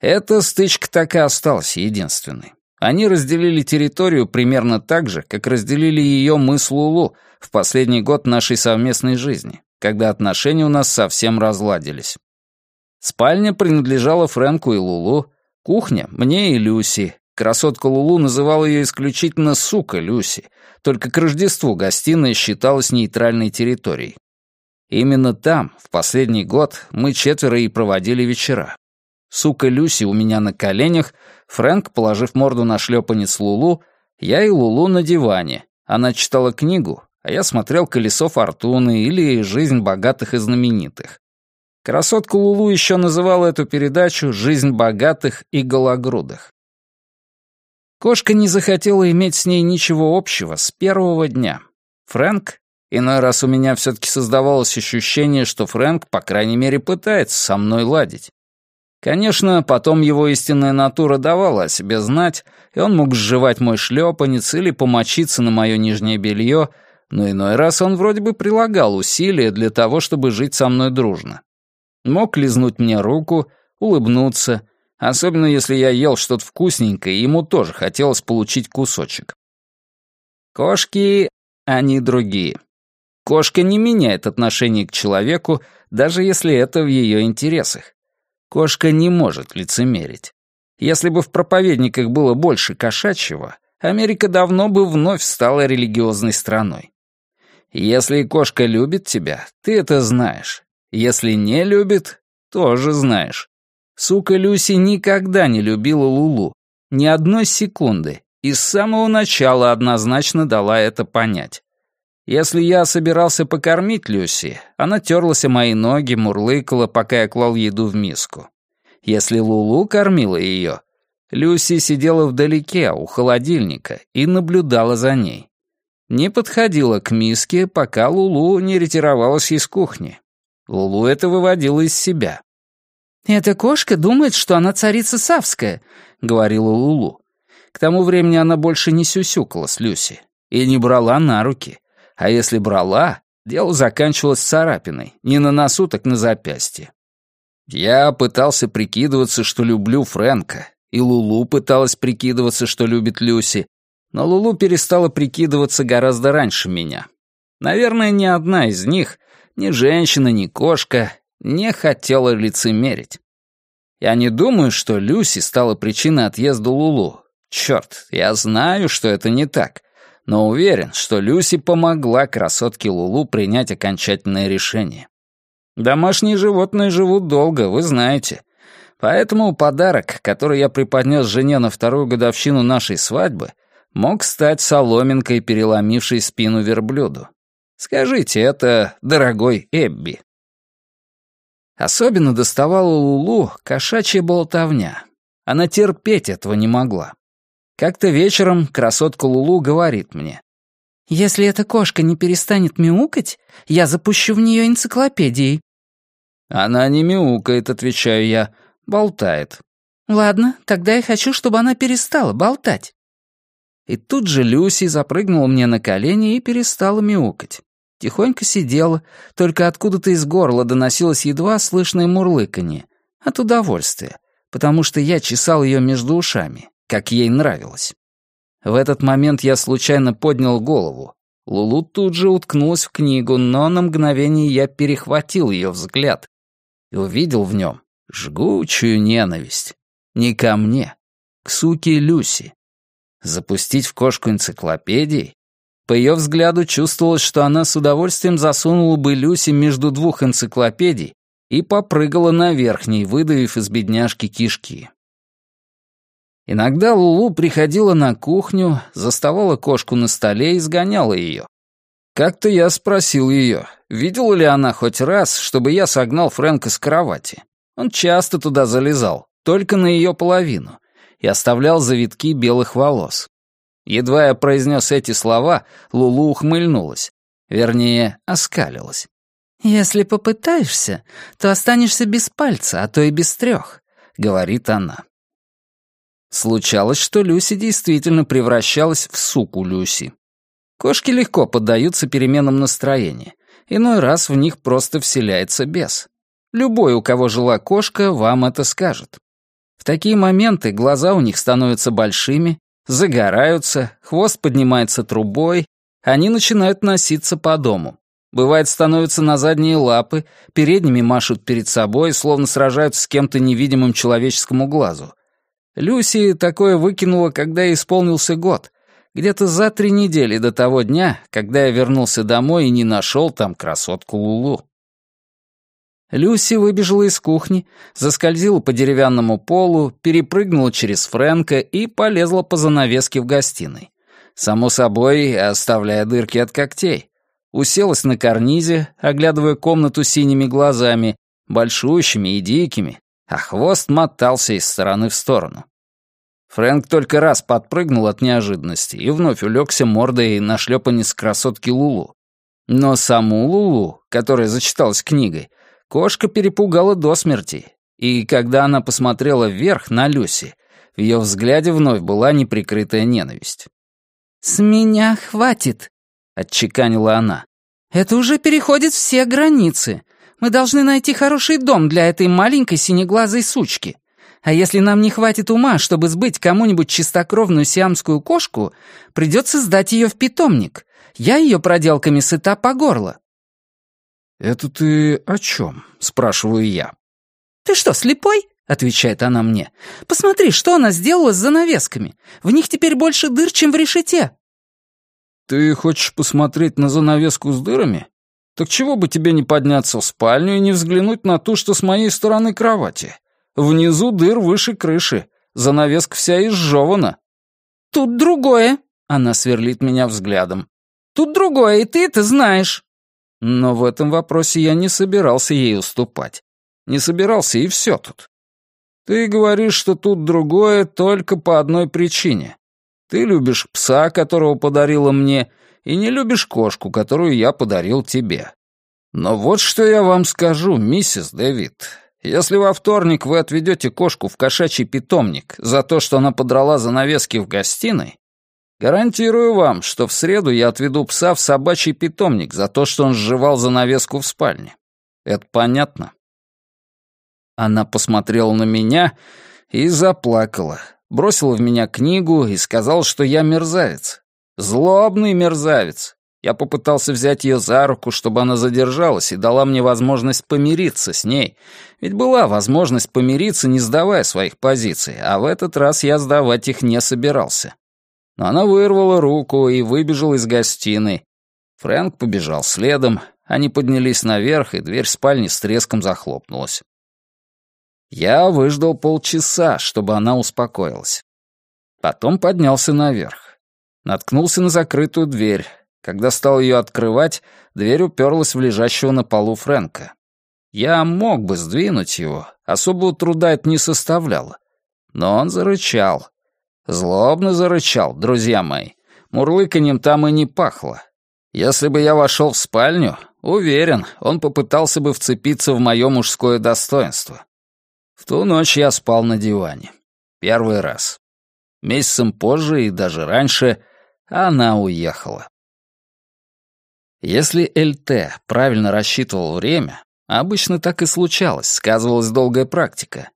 Эта стычка так и осталась единственной. Они разделили территорию примерно так же, как разделили ее мы с Лулу в последний год нашей совместной жизни, когда отношения у нас совсем разладились. Спальня принадлежала Фрэнку и Лулу, кухня — мне и Люси. Красотка Лулу называла ее исключительно «сука Люси», только к Рождеству гостиная считалась нейтральной территорией. Именно там, в последний год, мы четверо и проводили вечера. Сука Люси у меня на коленях, Фрэнк, положив морду на шлепанец Лулу, я и Лулу на диване. Она читала книгу, а я смотрел «Колесо фортуны» или «Жизнь богатых и знаменитых». Красотка Лулу еще называла эту передачу «Жизнь богатых и гологрудых». Кошка не захотела иметь с ней ничего общего с первого дня. Фрэнк, иной раз у меня все-таки создавалось ощущение, что Фрэнк, по крайней мере, пытается со мной ладить. Конечно, потом его истинная натура давала о себе знать, и он мог сживать мой шлепанец или помочиться на мое нижнее белье, но иной раз он вроде бы прилагал усилия для того, чтобы жить со мной дружно. Мог лизнуть мне руку, улыбнуться, особенно если я ел что-то вкусненькое, ему тоже хотелось получить кусочек. Кошки, они другие. Кошка не меняет отношение к человеку, даже если это в ее интересах. Кошка не может лицемерить. Если бы в проповедниках было больше кошачьего, Америка давно бы вновь стала религиозной страной. Если кошка любит тебя, ты это знаешь. Если не любит, тоже знаешь. Сука Люси никогда не любила Лулу. Ни одной секунды. И с самого начала однозначно дала это понять. Если я собирался покормить Люси, она терлась о мои ноги, мурлыкала, пока я клал еду в миску. Если Лулу кормила ее, Люси сидела вдалеке, у холодильника, и наблюдала за ней. Не подходила к миске, пока Лулу не ретировалась из кухни. Лулу это выводило из себя. «Эта кошка думает, что она царица Савская», — говорила Лулу. К тому времени она больше не сюсюкала с Люси и не брала на руки. А если брала, дело заканчивалось царапиной, не на носу, так на запястье. Я пытался прикидываться, что люблю Фрэнка, и Лулу пыталась прикидываться, что любит Люси, но Лулу перестала прикидываться гораздо раньше меня. Наверное, ни одна из них, ни женщина, ни кошка, не хотела лицемерить. Я не думаю, что Люси стала причиной отъезда Лулу. Черт, я знаю, что это не так но уверен, что Люси помогла красотке Лулу принять окончательное решение. Домашние животные живут долго, вы знаете. Поэтому подарок, который я преподнес жене на вторую годовщину нашей свадьбы, мог стать соломинкой, переломившей спину верблюду. Скажите это, дорогой Эбби. Особенно доставала Лулу кошачья болтовня. Она терпеть этого не могла. Как-то вечером красотка Лулу говорит мне. «Если эта кошка не перестанет мяукать, я запущу в нее энциклопедией». «Она не мяукает», — отвечаю я, — «болтает». «Ладно, тогда я хочу, чтобы она перестала болтать». И тут же Люси запрыгнула мне на колени и перестала мяукать. Тихонько сидела, только откуда-то из горла доносилось едва слышное мурлыканье. От удовольствия, потому что я чесал ее между ушами, как ей нравилось. В этот момент я случайно поднял голову. Лулу тут же уткнулась в книгу, но на мгновение я перехватил ее взгляд и увидел в нем жгучую ненависть. Не ко мне, к суке Люси. Запустить в кошку энциклопедии? По ее взгляду чувствовалось, что она с удовольствием засунула бы Люси между двух энциклопедий и попрыгала на верхней, выдавив из бедняжки кишки. Иногда Лулу приходила на кухню, заставала кошку на столе и сгоняла ее. Как-то я спросил ее, видела ли она хоть раз, чтобы я согнал Фрэнка с кровати. Он часто туда залезал, только на ее половину, и оставлял завитки белых волос. Едва я произнес эти слова, Лулу ухмыльнулась. Вернее, оскалилась. «Если попытаешься, то останешься без пальца, а то и без трех», — говорит она. Случалось, что Люси действительно превращалась в суку Люси. Кошки легко поддаются переменам настроения. Иной раз в них просто вселяется бес. Любой, у кого жила кошка, вам это скажет. В такие моменты глаза у них становятся большими, загораются, хвост поднимается трубой, они начинают носиться по дому. Бывает, становятся на задние лапы, передними машут перед собой, словно сражаются с кем-то невидимым человеческому глазу. Люси такое выкинула, когда ей исполнился год, где-то за три недели до того дня, когда я вернулся домой и не нашел там красотку Лулу. Люси выбежала из кухни, заскользила по деревянному полу, перепрыгнула через Фрэнка и полезла по занавеске в гостиной. Само собой, оставляя дырки от когтей. Уселась на карнизе, оглядывая комнату синими глазами, большущими и дикими, а хвост мотался из стороны в сторону. Фрэнк только раз подпрыгнул от неожиданности и вновь улегся мордой на шлепанец красотки Лулу. Но саму Лулу, которая зачиталась книгой, Кошка перепугала до смерти, и когда она посмотрела вверх на Люси, в ее взгляде вновь была неприкрытая ненависть. «С меня хватит», — отчеканила она. «Это уже переходит все границы. Мы должны найти хороший дом для этой маленькой синеглазой сучки. А если нам не хватит ума, чтобы сбыть кому-нибудь чистокровную сиамскую кошку, придется сдать ее в питомник. Я ее проделками сыта по горло. «Это ты о чем?» — спрашиваю я. «Ты что, слепой?» — отвечает она мне. «Посмотри, что она сделала с занавесками. В них теперь больше дыр, чем в решете». «Ты хочешь посмотреть на занавеску с дырами? Так чего бы тебе не подняться в спальню и не взглянуть на ту, что с моей стороны кровати? Внизу дыр выше крыши, занавеска вся изжевана». «Тут другое», — она сверлит меня взглядом. «Тут другое, и ты это знаешь». Но в этом вопросе я не собирался ей уступать. Не собирался, и все тут. Ты говоришь, что тут другое только по одной причине. Ты любишь пса, которого подарила мне, и не любишь кошку, которую я подарил тебе. Но вот что я вам скажу, миссис Дэвид. Если во вторник вы отведете кошку в кошачий питомник за то, что она подрала занавески в гостиной, Гарантирую вам, что в среду я отведу пса в собачий питомник за то, что он сживал занавеску в спальне. Это понятно?» Она посмотрела на меня и заплакала, бросила в меня книгу и сказала, что я мерзавец. Злобный мерзавец. Я попытался взять ее за руку, чтобы она задержалась и дала мне возможность помириться с ней. Ведь была возможность помириться, не сдавая своих позиций, а в этот раз я сдавать их не собирался. Она вырвала руку и выбежала из гостиной. Фрэнк побежал следом, они поднялись наверх, и дверь спальни с треском захлопнулась. Я выждал полчаса, чтобы она успокоилась. Потом поднялся наверх. Наткнулся на закрытую дверь. Когда стал ее открывать, дверь уперлась в лежащего на полу Фрэнка. Я мог бы сдвинуть его, особого труда это не составляло. Но он зарычал. Злобно зарычал, друзья мои. Мурлыканьем там и не пахло. Если бы я вошел в спальню, уверен, он попытался бы вцепиться в мое мужское достоинство. В ту ночь я спал на диване. Первый раз. Месяцем позже и даже раньше она уехала. Если ЛТ правильно рассчитывал время, обычно так и случалось, сказывалась долгая практика,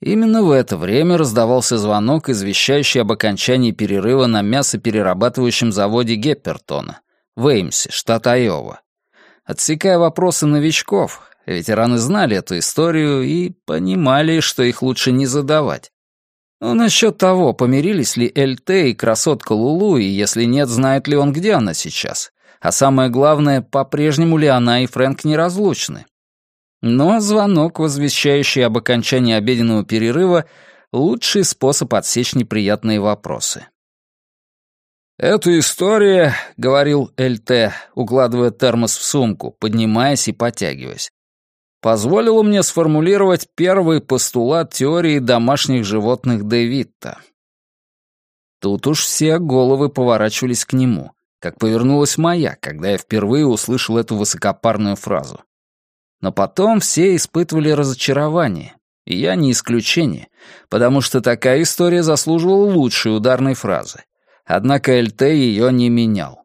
именно в это время раздавался звонок, извещающий об окончании перерыва на мясоперерабатывающем заводе Геппертона в Эймсе, штат Айова. Отсекая вопросы новичков, ветераны знали эту историю и понимали, что их лучше не задавать. Ну, насчет того, помирились ли ЛТ и красотка Лулу, и если нет, знает ли он, где она сейчас. А самое главное, по-прежнему ли она и Фрэнк неразлучны. Но звонок, возвещающий об окончании обеденного перерыва, лучший способ отсечь неприятные вопросы. «Эту историю, — говорил ЛТ, укладывая термос в сумку, поднимаясь и потягиваясь, позволило мне сформулировать первый постулат теории домашних животных Дэвидта. Тут уж все головы поворачивались к нему, как повернулась моя, когда я впервые услышал эту высокопарную фразу. Но потом все испытывали разочарование, и я не исключение, потому что такая история заслуживала лучшей ударной фразы. Однако ЛТ ее не менял.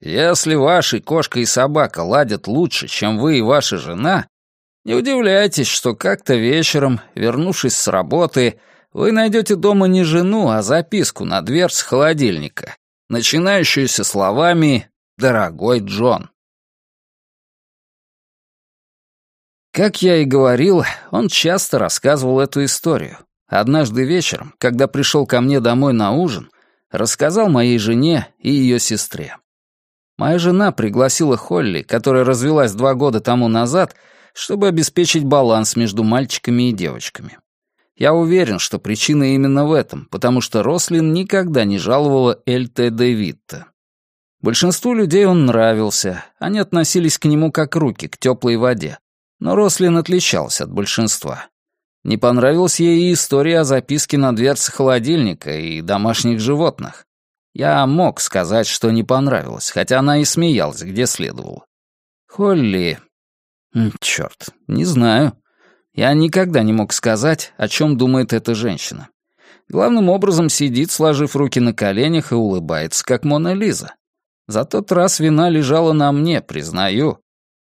Если ваши кошка и собака ладят лучше, чем вы и ваша жена, не удивляйтесь, что как-то вечером, вернувшись с работы, вы найдете дома не жену, а записку на дверце холодильника, начинающуюся словами «Дорогой Джон». Как я и говорил, он часто рассказывал эту историю. Однажды вечером, когда пришел ко мне домой на ужин, рассказал моей жене и ее сестре. Моя жена пригласила Холли, которая развелась два года тому назад, чтобы обеспечить баланс между мальчиками и девочками. Я уверен, что причина именно в этом, потому что Рослин никогда не жаловала Эльте Дэвидта. Большинству людей он нравился, они относились к нему как руки, к теплой воде. Но Рослин отличался от большинства. Не понравилась ей и история о записке на дверце холодильника и домашних животных. Я мог сказать, что не понравилось, хотя она и смеялась, где следовало. Холли... Черт, не знаю. Я никогда не мог сказать, о чем думает эта женщина. Главным образом сидит, сложив руки на коленях, и улыбается, как Мона Лиза. За тот раз вина лежала на мне, признаю.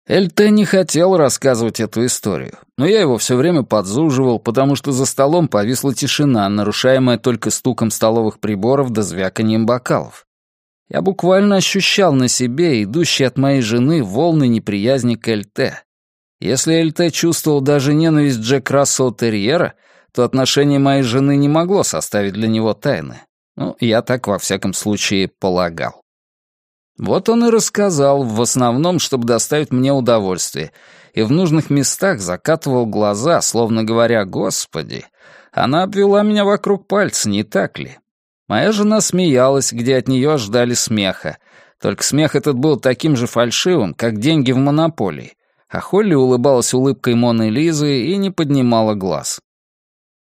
Эльте не хотел рассказывать эту историю, но я его все время подзуживал, потому что за столом повисла тишина, нарушаемая только стуком столовых приборов да звяканием бокалов. Я буквально ощущал на себе идущие от моей жены волны неприязни к Эльте. Если Эльте чувствовал даже ненависть Джек Рассел Терьера, то отношение моей жены не могло составить для него тайны. Ну, я так во всяком случае полагал. Вот он и рассказал, в основном, чтобы доставить мне удовольствие, и в нужных местах закатывал глаза, словно говоря «Господи, она обвела меня вокруг пальца, не так ли?» Моя жена смеялась, где от нее ждали смеха, только смех этот был таким же фальшивым, как деньги в монополии, а Холли улыбалась улыбкой Моны Лизы и не поднимала глаз.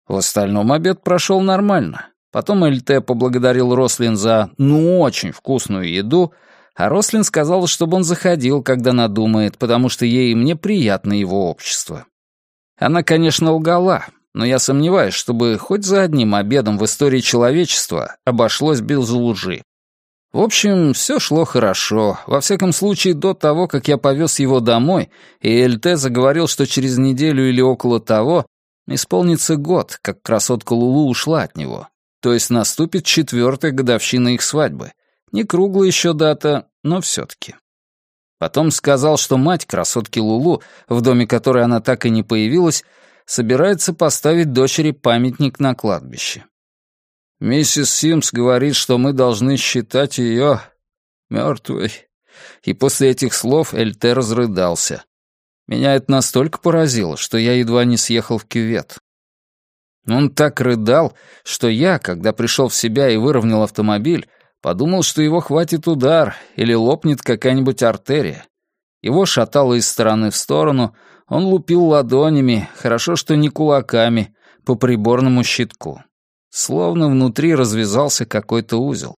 В остальном обед прошел нормально. Потом ЛТ поблагодарил Рослин за «ну очень вкусную еду», а Рослин сказала, чтобы он заходил, когда надумает, потому что ей и мне приятно его общество. Она, конечно, лгала, но я сомневаюсь, чтобы хоть за одним обедом в истории человечества обошлось без лжи. В общем, все шло хорошо, во всяком случае до того, как я повез его домой, и ЛТ заговорил, что через неделю или около того исполнится год, как красотка Лулу ушла от него, то есть наступит четвертая годовщина их свадьбы. Не круглая еще дата, но все-таки. Потом сказал, что мать красотки Лулу, в доме которой она так и не появилась, собирается поставить дочери памятник на кладбище. Миссис Симс говорит, что мы должны считать ее мертвой. И после этих слов Эльте разрыдался. Меня это настолько поразило, что я едва не съехал в кювет. Он так рыдал, что я, когда пришел в себя и выровнял автомобиль, Подумал, что его хватит удар или лопнет какая-нибудь артерия. Его шатало из стороны в сторону, он лупил ладонями, хорошо, что не кулаками, по приборному щитку. Словно внутри развязался какой-то узел.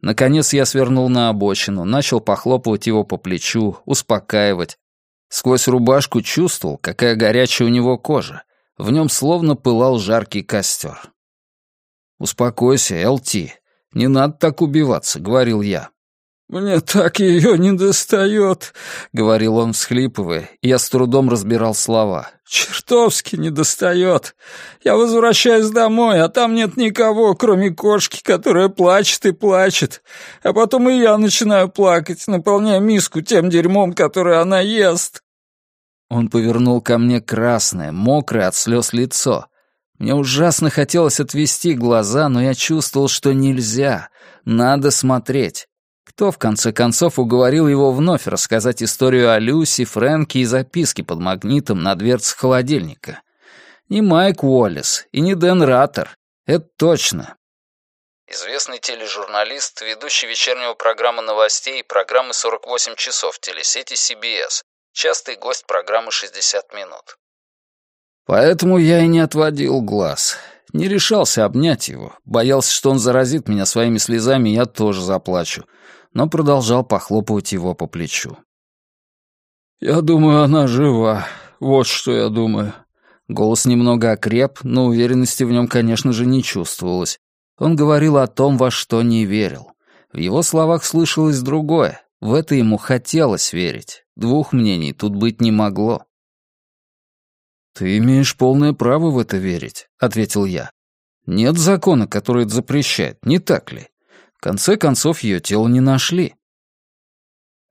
Наконец я свернул на обочину, начал похлопывать его по плечу, успокаивать. Сквозь рубашку чувствовал, какая горячая у него кожа. В нем словно пылал жаркий костер. «Успокойся, Элти. «Не надо так убиваться», — говорил я. «Мне так ее не достает», — говорил он, всхлипывая, я с трудом разбирал слова. «Чертовски не достает. Я возвращаюсь домой, а там нет никого, кроме кошки, которая плачет и плачет. А потом и я начинаю плакать, наполняя миску тем дерьмом, которое она ест». Он повернул ко мне красное, мокрое от слез лицо. Мне ужасно хотелось отвести глаза, но я чувствовал, что нельзя. Надо смотреть. Кто, в конце концов, уговорил его вновь рассказать историю о Люси, Фрэнке и записке под магнитом на дверце холодильника? Не Майк Уоллес и не Дэн Раттер. Это точно. Известный тележурналист, ведущий вечернего программы новостей и программы «48 часов» телесети CBS, частый гость программы «60 минут». Поэтому я и не отводил глаз. Не решался обнять его. Боялся, что он заразит меня своими слезами, и я тоже заплачу но продолжал похлопывать его по плечу. «Я думаю, она жива. Вот что я думаю». Голос немного окреп, но уверенности в нем, конечно же, не чувствовалось. Он говорил о том, во что не верил. В его словах слышалось другое. В это ему хотелось верить. Двух мнений тут быть не могло. «Ты имеешь полное право в это верить», — ответил я. «Нет закона, который это запрещает, не так ли? В конце концов, ее тело не нашли.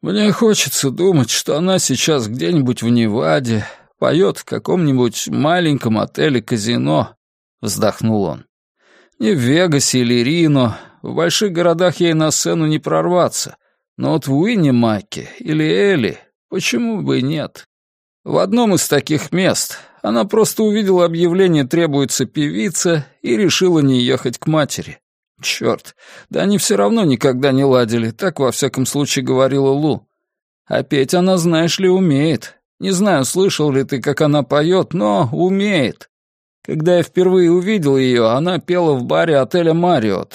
«Мне хочется думать, что она сейчас где-нибудь в Неваде, поет в каком-нибудь маленьком отеле-казино», — вздохнул он. «Не в Вегасе или Рино, в больших городах ей на сцену не прорваться, но вот в Уиннемаке или Эли почему бы и нет? В одном из таких мест она просто увидела объявление «Требуется певица» и решила не ехать к матери. Черт, да они все равно никогда не ладили, так во всяком случае говорила Лу. А петь она, знаешь ли, умеет. Не знаю, слышал ли ты, как она поет, но умеет. Когда я впервые увидел ее, она пела в баре отеля «Мариот»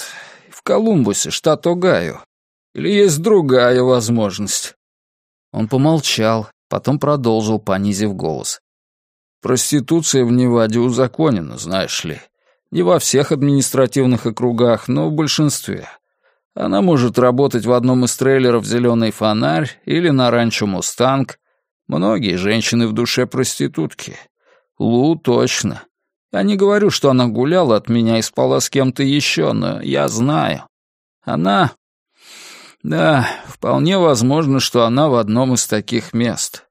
в Колумбусе, штат Огайо. Или есть другая возможность?» Он помолчал, потом продолжил, понизив голос. «Проституция в Неваде узаконена, знаешь ли. Не во всех административных округах, но в большинстве. Она может работать в одном из трейлеров «Зеленый фонарь» или на ранчо «Мустанг». Многие женщины в душе проститутки. Лу точно. Я не говорю, что она гуляла от меня и спала с кем-то еще, но я знаю. Она... Да, вполне возможно, что она в одном из таких мест.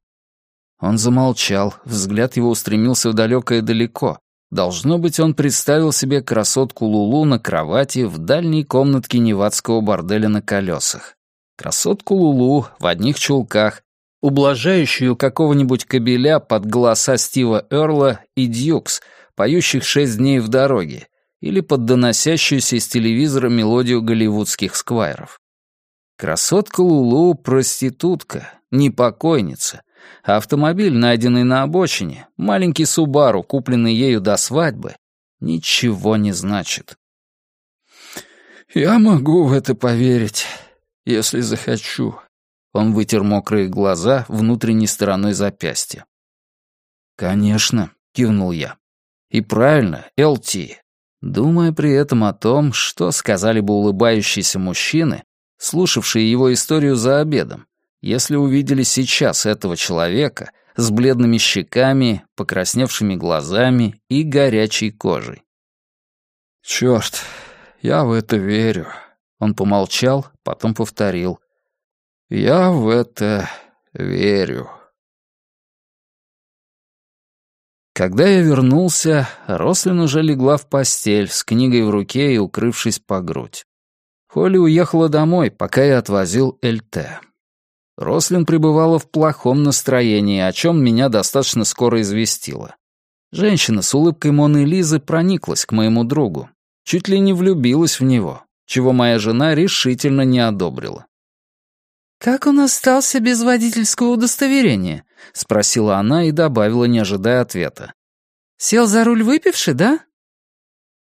Он замолчал, взгляд его устремился в далекое далеко, Должно быть, он представил себе красотку Лулу на кровати в дальней комнатке невадского борделя на колесах. Красотку Лулу в одних чулках, ублажающую какого-нибудь кобеля под голоса Стива Эрла и Дьюкс, поющих шесть дней в дороге, или под доносящуюся из телевизора мелодию голливудских сквайров. Красотка Лулу — проститутка, не покойница, автомобиль, найденный на обочине, маленький Субару, купленный ею до свадьбы, ничего не значит. «Я могу в это поверить, если захочу». Он вытер мокрые глаза внутренней стороной запястья. «Конечно», — кивнул я. «И правильно, ЛТ». Думая при этом о том, что сказали бы улыбающиеся мужчины, слушавшие его историю за обедом, если увидели сейчас этого человека с бледными щеками, покрасневшими глазами и горячей кожей. «Чёрт, я в это верю», — он помолчал, потом повторил. «Я в это верю». Когда я вернулся, Рослин уже легла в постель с книгой в руке и укрывшись по грудь. Холли уехала домой, пока я отвозил Эльте. Рослин пребывала в плохом настроении, о чем меня достаточно скоро известила. Женщина с улыбкой Моны Лизы прониклась к моему другу. Чуть ли не влюбилась в него, чего моя жена решительно не одобрила. «Как он остался без водительского удостоверения?» — спросила она и добавила, не ожидая ответа. «Сел за руль выпивший, да?»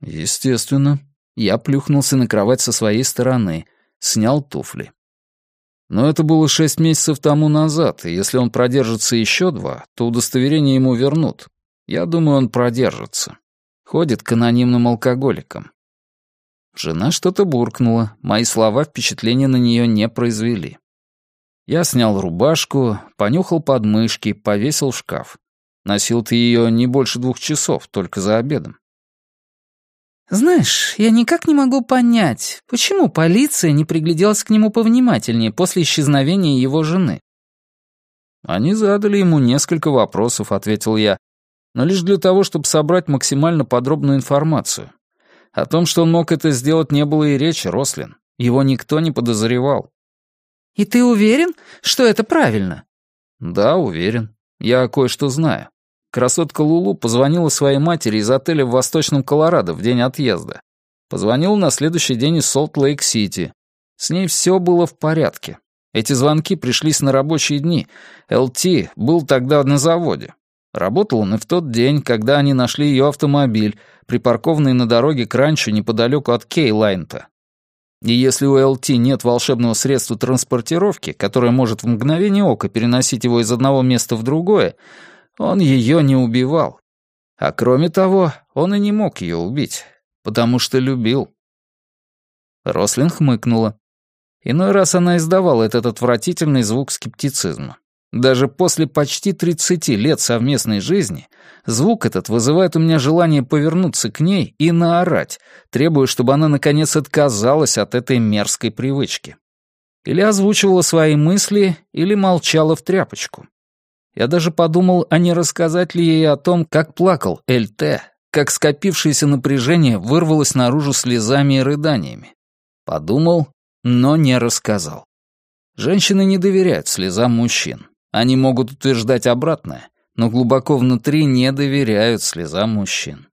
«Естественно». Я плюхнулся на кровать со своей стороны, снял туфли. Но это было шесть месяцев тому назад, и если он продержится еще два, то удостоверение ему вернут. Я думаю, он продержится. Ходит к анонимным алкоголикам. Жена что-то буркнула, мои слова впечатления на нее не произвели. Я снял рубашку, понюхал подмышки, повесил в шкаф. Носил ты ее не больше двух часов, только за обедом. «Знаешь, я никак не могу понять, почему полиция не пригляделась к нему повнимательнее после исчезновения его жены?» «Они задали ему несколько вопросов», — ответил я, «но лишь для того, чтобы собрать максимально подробную информацию. О том, что он мог это сделать, не было и речи, Рослин. Его никто не подозревал». «И ты уверен, что это правильно?» «Да, уверен. Я кое-что знаю. Красотка Лулу позвонила своей матери из отеля в Восточном Колорадо в день отъезда. Позвонила на следующий день из Солт-Лейк-Сити. С ней все было в порядке. Эти звонки пришлись на рабочие дни. ЛТ был тогда на заводе. Работал он и в тот день, когда они нашли ее автомобиль, припаркованный на дороге к ранчо неподалеку от Кейлайнта. И если у ЛТ нет волшебного средства транспортировки, которое может в мгновение ока переносить его из одного места в другое, он ее не убивал. А кроме того, он и не мог ее убить, потому что любил. Рослин хмыкнула. Иной раз она издавала этот отвратительный звук скептицизма. Даже после почти 30 лет совместной жизни звук этот вызывает у меня желание повернуться к ней и наорать, требуя, чтобы она наконец отказалась от этой мерзкой привычки. Или озвучивала свои мысли, или молчала в тряпочку. Я даже подумал, а не рассказать ли ей о том, как плакал ЛТ, как скопившееся напряжение вырвалось наружу слезами и рыданиями. Подумал, но не рассказал. Женщины не доверяют слезам мужчин. Они могут утверждать обратное, но глубоко внутри не доверяют слезам мужчин.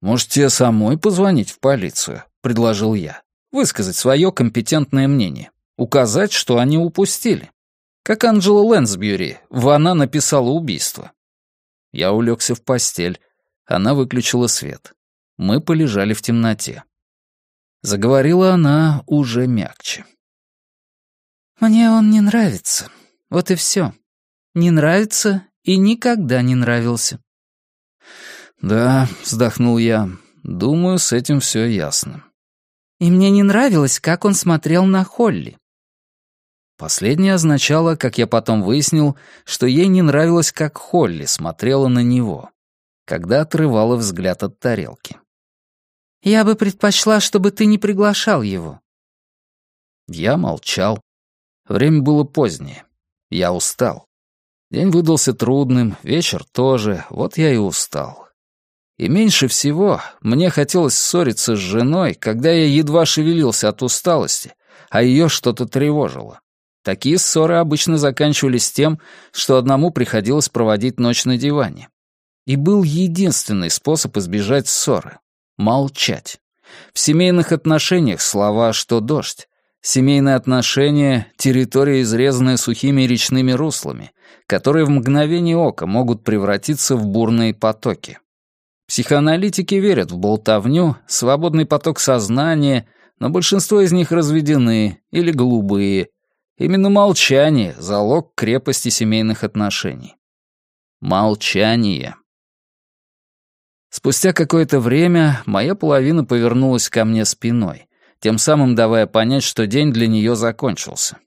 «Может, тебе самой позвонить в полицию?» — предложил я. «Высказать свое компетентное мнение. Указать, что они упустили. Как Анджела Лэнсбьюри, Вана написала убийство. Я улегся в постель. Она выключила свет. Мы полежали в темноте. Заговорила она уже мягче. «Мне он не нравится. Вот и все. Не нравится и никогда не нравился». «Да», — вздохнул я, — «думаю, с этим все ясно». «И мне не нравилось, как он смотрел на Холли. Последнее означало, как я потом выяснил, что ей не нравилось, как Холли смотрела на него, когда отрывала взгляд от тарелки. «Я бы предпочла, чтобы ты не приглашал его». Я молчал. Время было позднее. Я устал. День выдался трудным, вечер тоже, вот я и устал. И меньше всего мне хотелось ссориться с женой, когда я едва шевелился от усталости, а ее что-то тревожило. Такие ссоры обычно заканчивались тем, что одному приходилось проводить ночь на диване. И был единственный способ избежать ссоры — молчать. В семейных отношениях слова «что дождь». Семейные отношения — территория, изрезанная сухими речными руслами, которые в мгновение ока могут превратиться в бурные потоки. Психоаналитики верят в болтовню, свободный поток сознания, но большинство из них разведены или голубые, Именно молчание — залог крепости семейных отношений. Молчание. Спустя какое-то время моя половина повернулась ко мне спиной, тем самым давая понять, что день для нее закончился.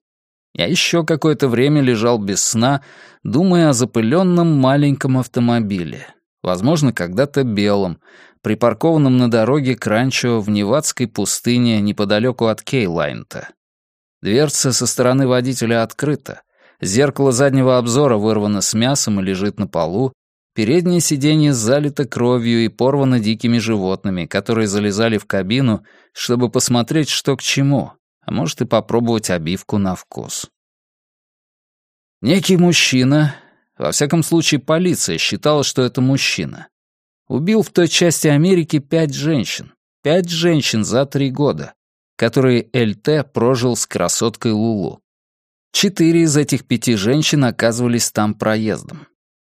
Я еще какое-то время лежал без сна, думая о запыленном маленьком автомобиле, возможно, когда-то белом, припаркованном на дороге к ранчо в Невадской пустыне неподалеку от Кейлайнта. Дверца со стороны водителя открыта. Зеркало заднего обзора вырвано с мясом и лежит на полу. Переднее сиденье залито кровью и порвано дикими животными, которые залезали в кабину, чтобы посмотреть, что к чему, а может и попробовать обивку на вкус. Некий мужчина, во всяком случае полиция считала, что это мужчина, убил в той части Америки пять женщин. Пять женщин за три года которые ЛТ прожил с красоткой Лулу. Четыре из этих пяти женщин оказывались там проездом.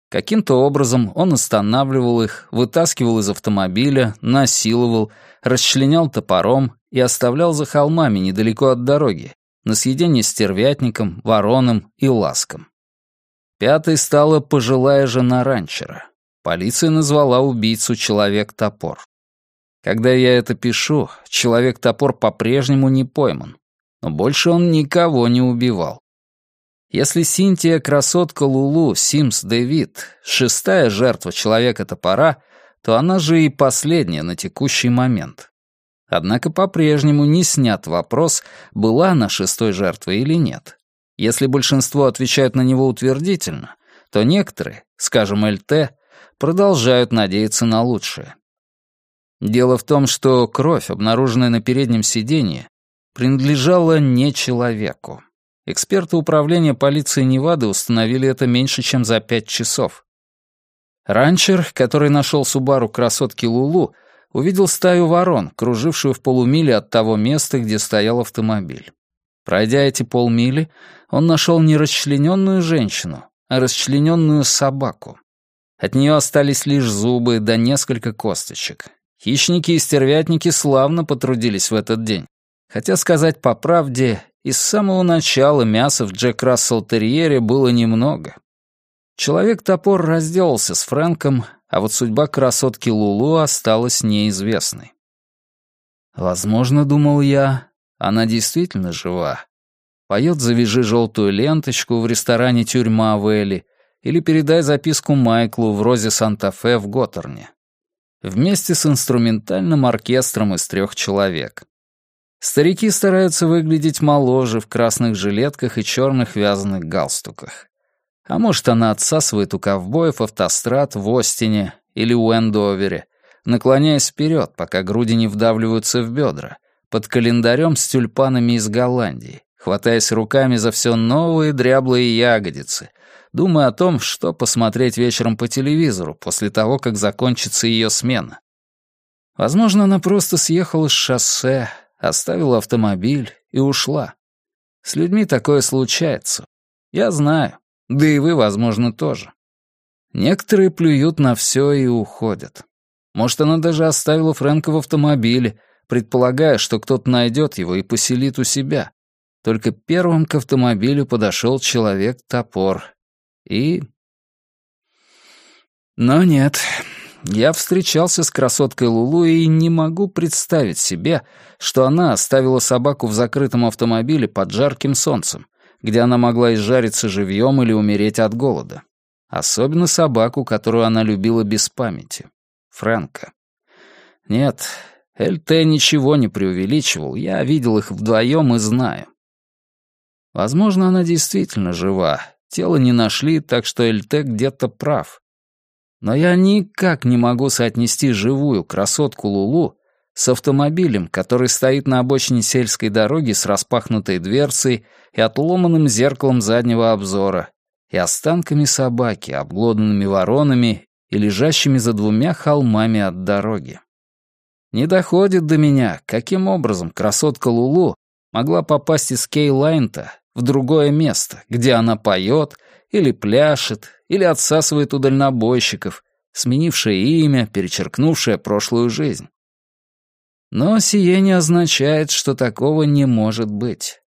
Каким-то образом он останавливал их, вытаскивал из автомобиля, насиловал, расчленял топором и оставлял за холмами недалеко от дороги, на съедение стервятником, вороном и ласком. Пятой стала пожилая жена ранчера. Полиция назвала убийцу «Человек-топор». Когда я это пишу, Человек-топор по-прежнему не пойман. Но больше он никого не убивал. Если Синтия, красотка Лулу, Симс Дэвид, шестая жертва Человека-топора, то она же и последняя на текущий момент. Однако по-прежнему не снят вопрос, была она шестой жертвой или нет. Если большинство отвечают на него утвердительно, то некоторые, скажем, ЛТ, продолжают надеяться на лучшее. Дело в том, что кровь, обнаруженная на переднем сиденье, принадлежала не человеку. Эксперты управления полиции Невады установили это меньше, чем за пять часов. Ранчер, который нашел Субару красотки Лулу, увидел стаю ворон, кружившую в полумиле от того места, где стоял автомобиль. Пройдя эти полмили, он нашел не расчлененную женщину, а расчлененную собаку. От нее остались лишь зубы да несколько косточек. Хищники и стервятники славно потрудились в этот день. Хотя сказать по правде, и с самого начала мяса в Джек Рассел Терьере было немного. Человек-топор разделался с Фрэнком, а вот судьба красотки Лулу осталась неизвестной. Возможно, думал я, она действительно жива. Поет «Завяжи желтую ленточку» в ресторане «Тюрьма в Элли» или передай записку Майклу в «Розе Санта-Фе» в Готтерне. Вместе с инструментальным оркестром из трех человек. Старики стараются выглядеть моложе в красных жилетках и черных вязаных галстуках. А может, она отсасывает у ковбоев автострад в Остине или у Эндовере, наклоняясь вперед, пока груди не вдавливаются в бедра, под календарем с тюльпанами из Голландии, хватаясь руками за все новые дряблые ягодицы, думая о том, что посмотреть вечером по телевизору после того, как закончится ее смена. Возможно, она просто съехала с шоссе, оставила автомобиль и ушла. С людьми такое случается. Я знаю. Да и вы, возможно, тоже. Некоторые плюют на все и уходят. Может, она даже оставила Фрэнка в автомобиле, предполагая, что кто-то найдет его и поселит у себя. Только первым к автомобилю подошел человек-топор. И... Но нет, я встречался с красоткой Лулу и не могу представить себе, что она оставила собаку в закрытом автомобиле под жарким солнцем, где она могла изжариться живьем или умереть от голода. Особенно собаку, которую она любила без памяти. Фрэнка. Нет, ЛТ ничего не преувеличивал, я видел их вдвоем и знаю. Возможно, она действительно жива. Тело не нашли, так что ЛТ где-то прав. Но я никак не могу соотнести живую красотку Лулу с автомобилем, который стоит на обочине сельской дороги с распахнутой дверцей и отломанным зеркалом заднего обзора, и останками собаки, обглоданными воронами и лежащими за двумя холмами от дороги. Не доходит до меня, каким образом красотка Лулу могла попасть из Кейлайнта в другое место, где она поет или пляшет, или отсасывает у дальнобойщиков, сменившая имя, перечеркнувшая прошлую жизнь. Но сие не означает, что такого не может быть.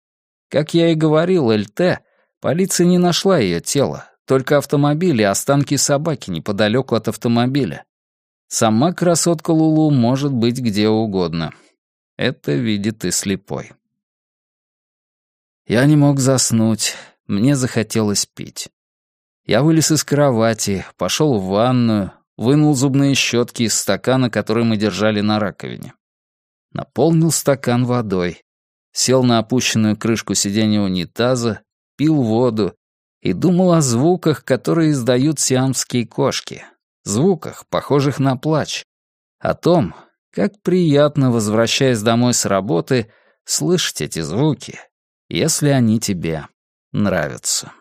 Как я и говорил, ЛТ, полиция не нашла ее тело, только автомобиль и останки собаки неподалеку от автомобиля. Сама красотка Лулу может быть где угодно. Это видит и слепой. Я не мог заснуть, мне захотелось пить. Я вылез из кровати, пошел в ванную, вынул зубные щетки из стакана, который мы держали на раковине. Наполнил стакан водой, сел на опущенную крышку сиденья унитаза, пил воду и думал о звуках, которые издают сиамские кошки. Звуках, похожих на плач. О том, как приятно, возвращаясь домой с работы, слышать эти звуки, если они тебе нравятся.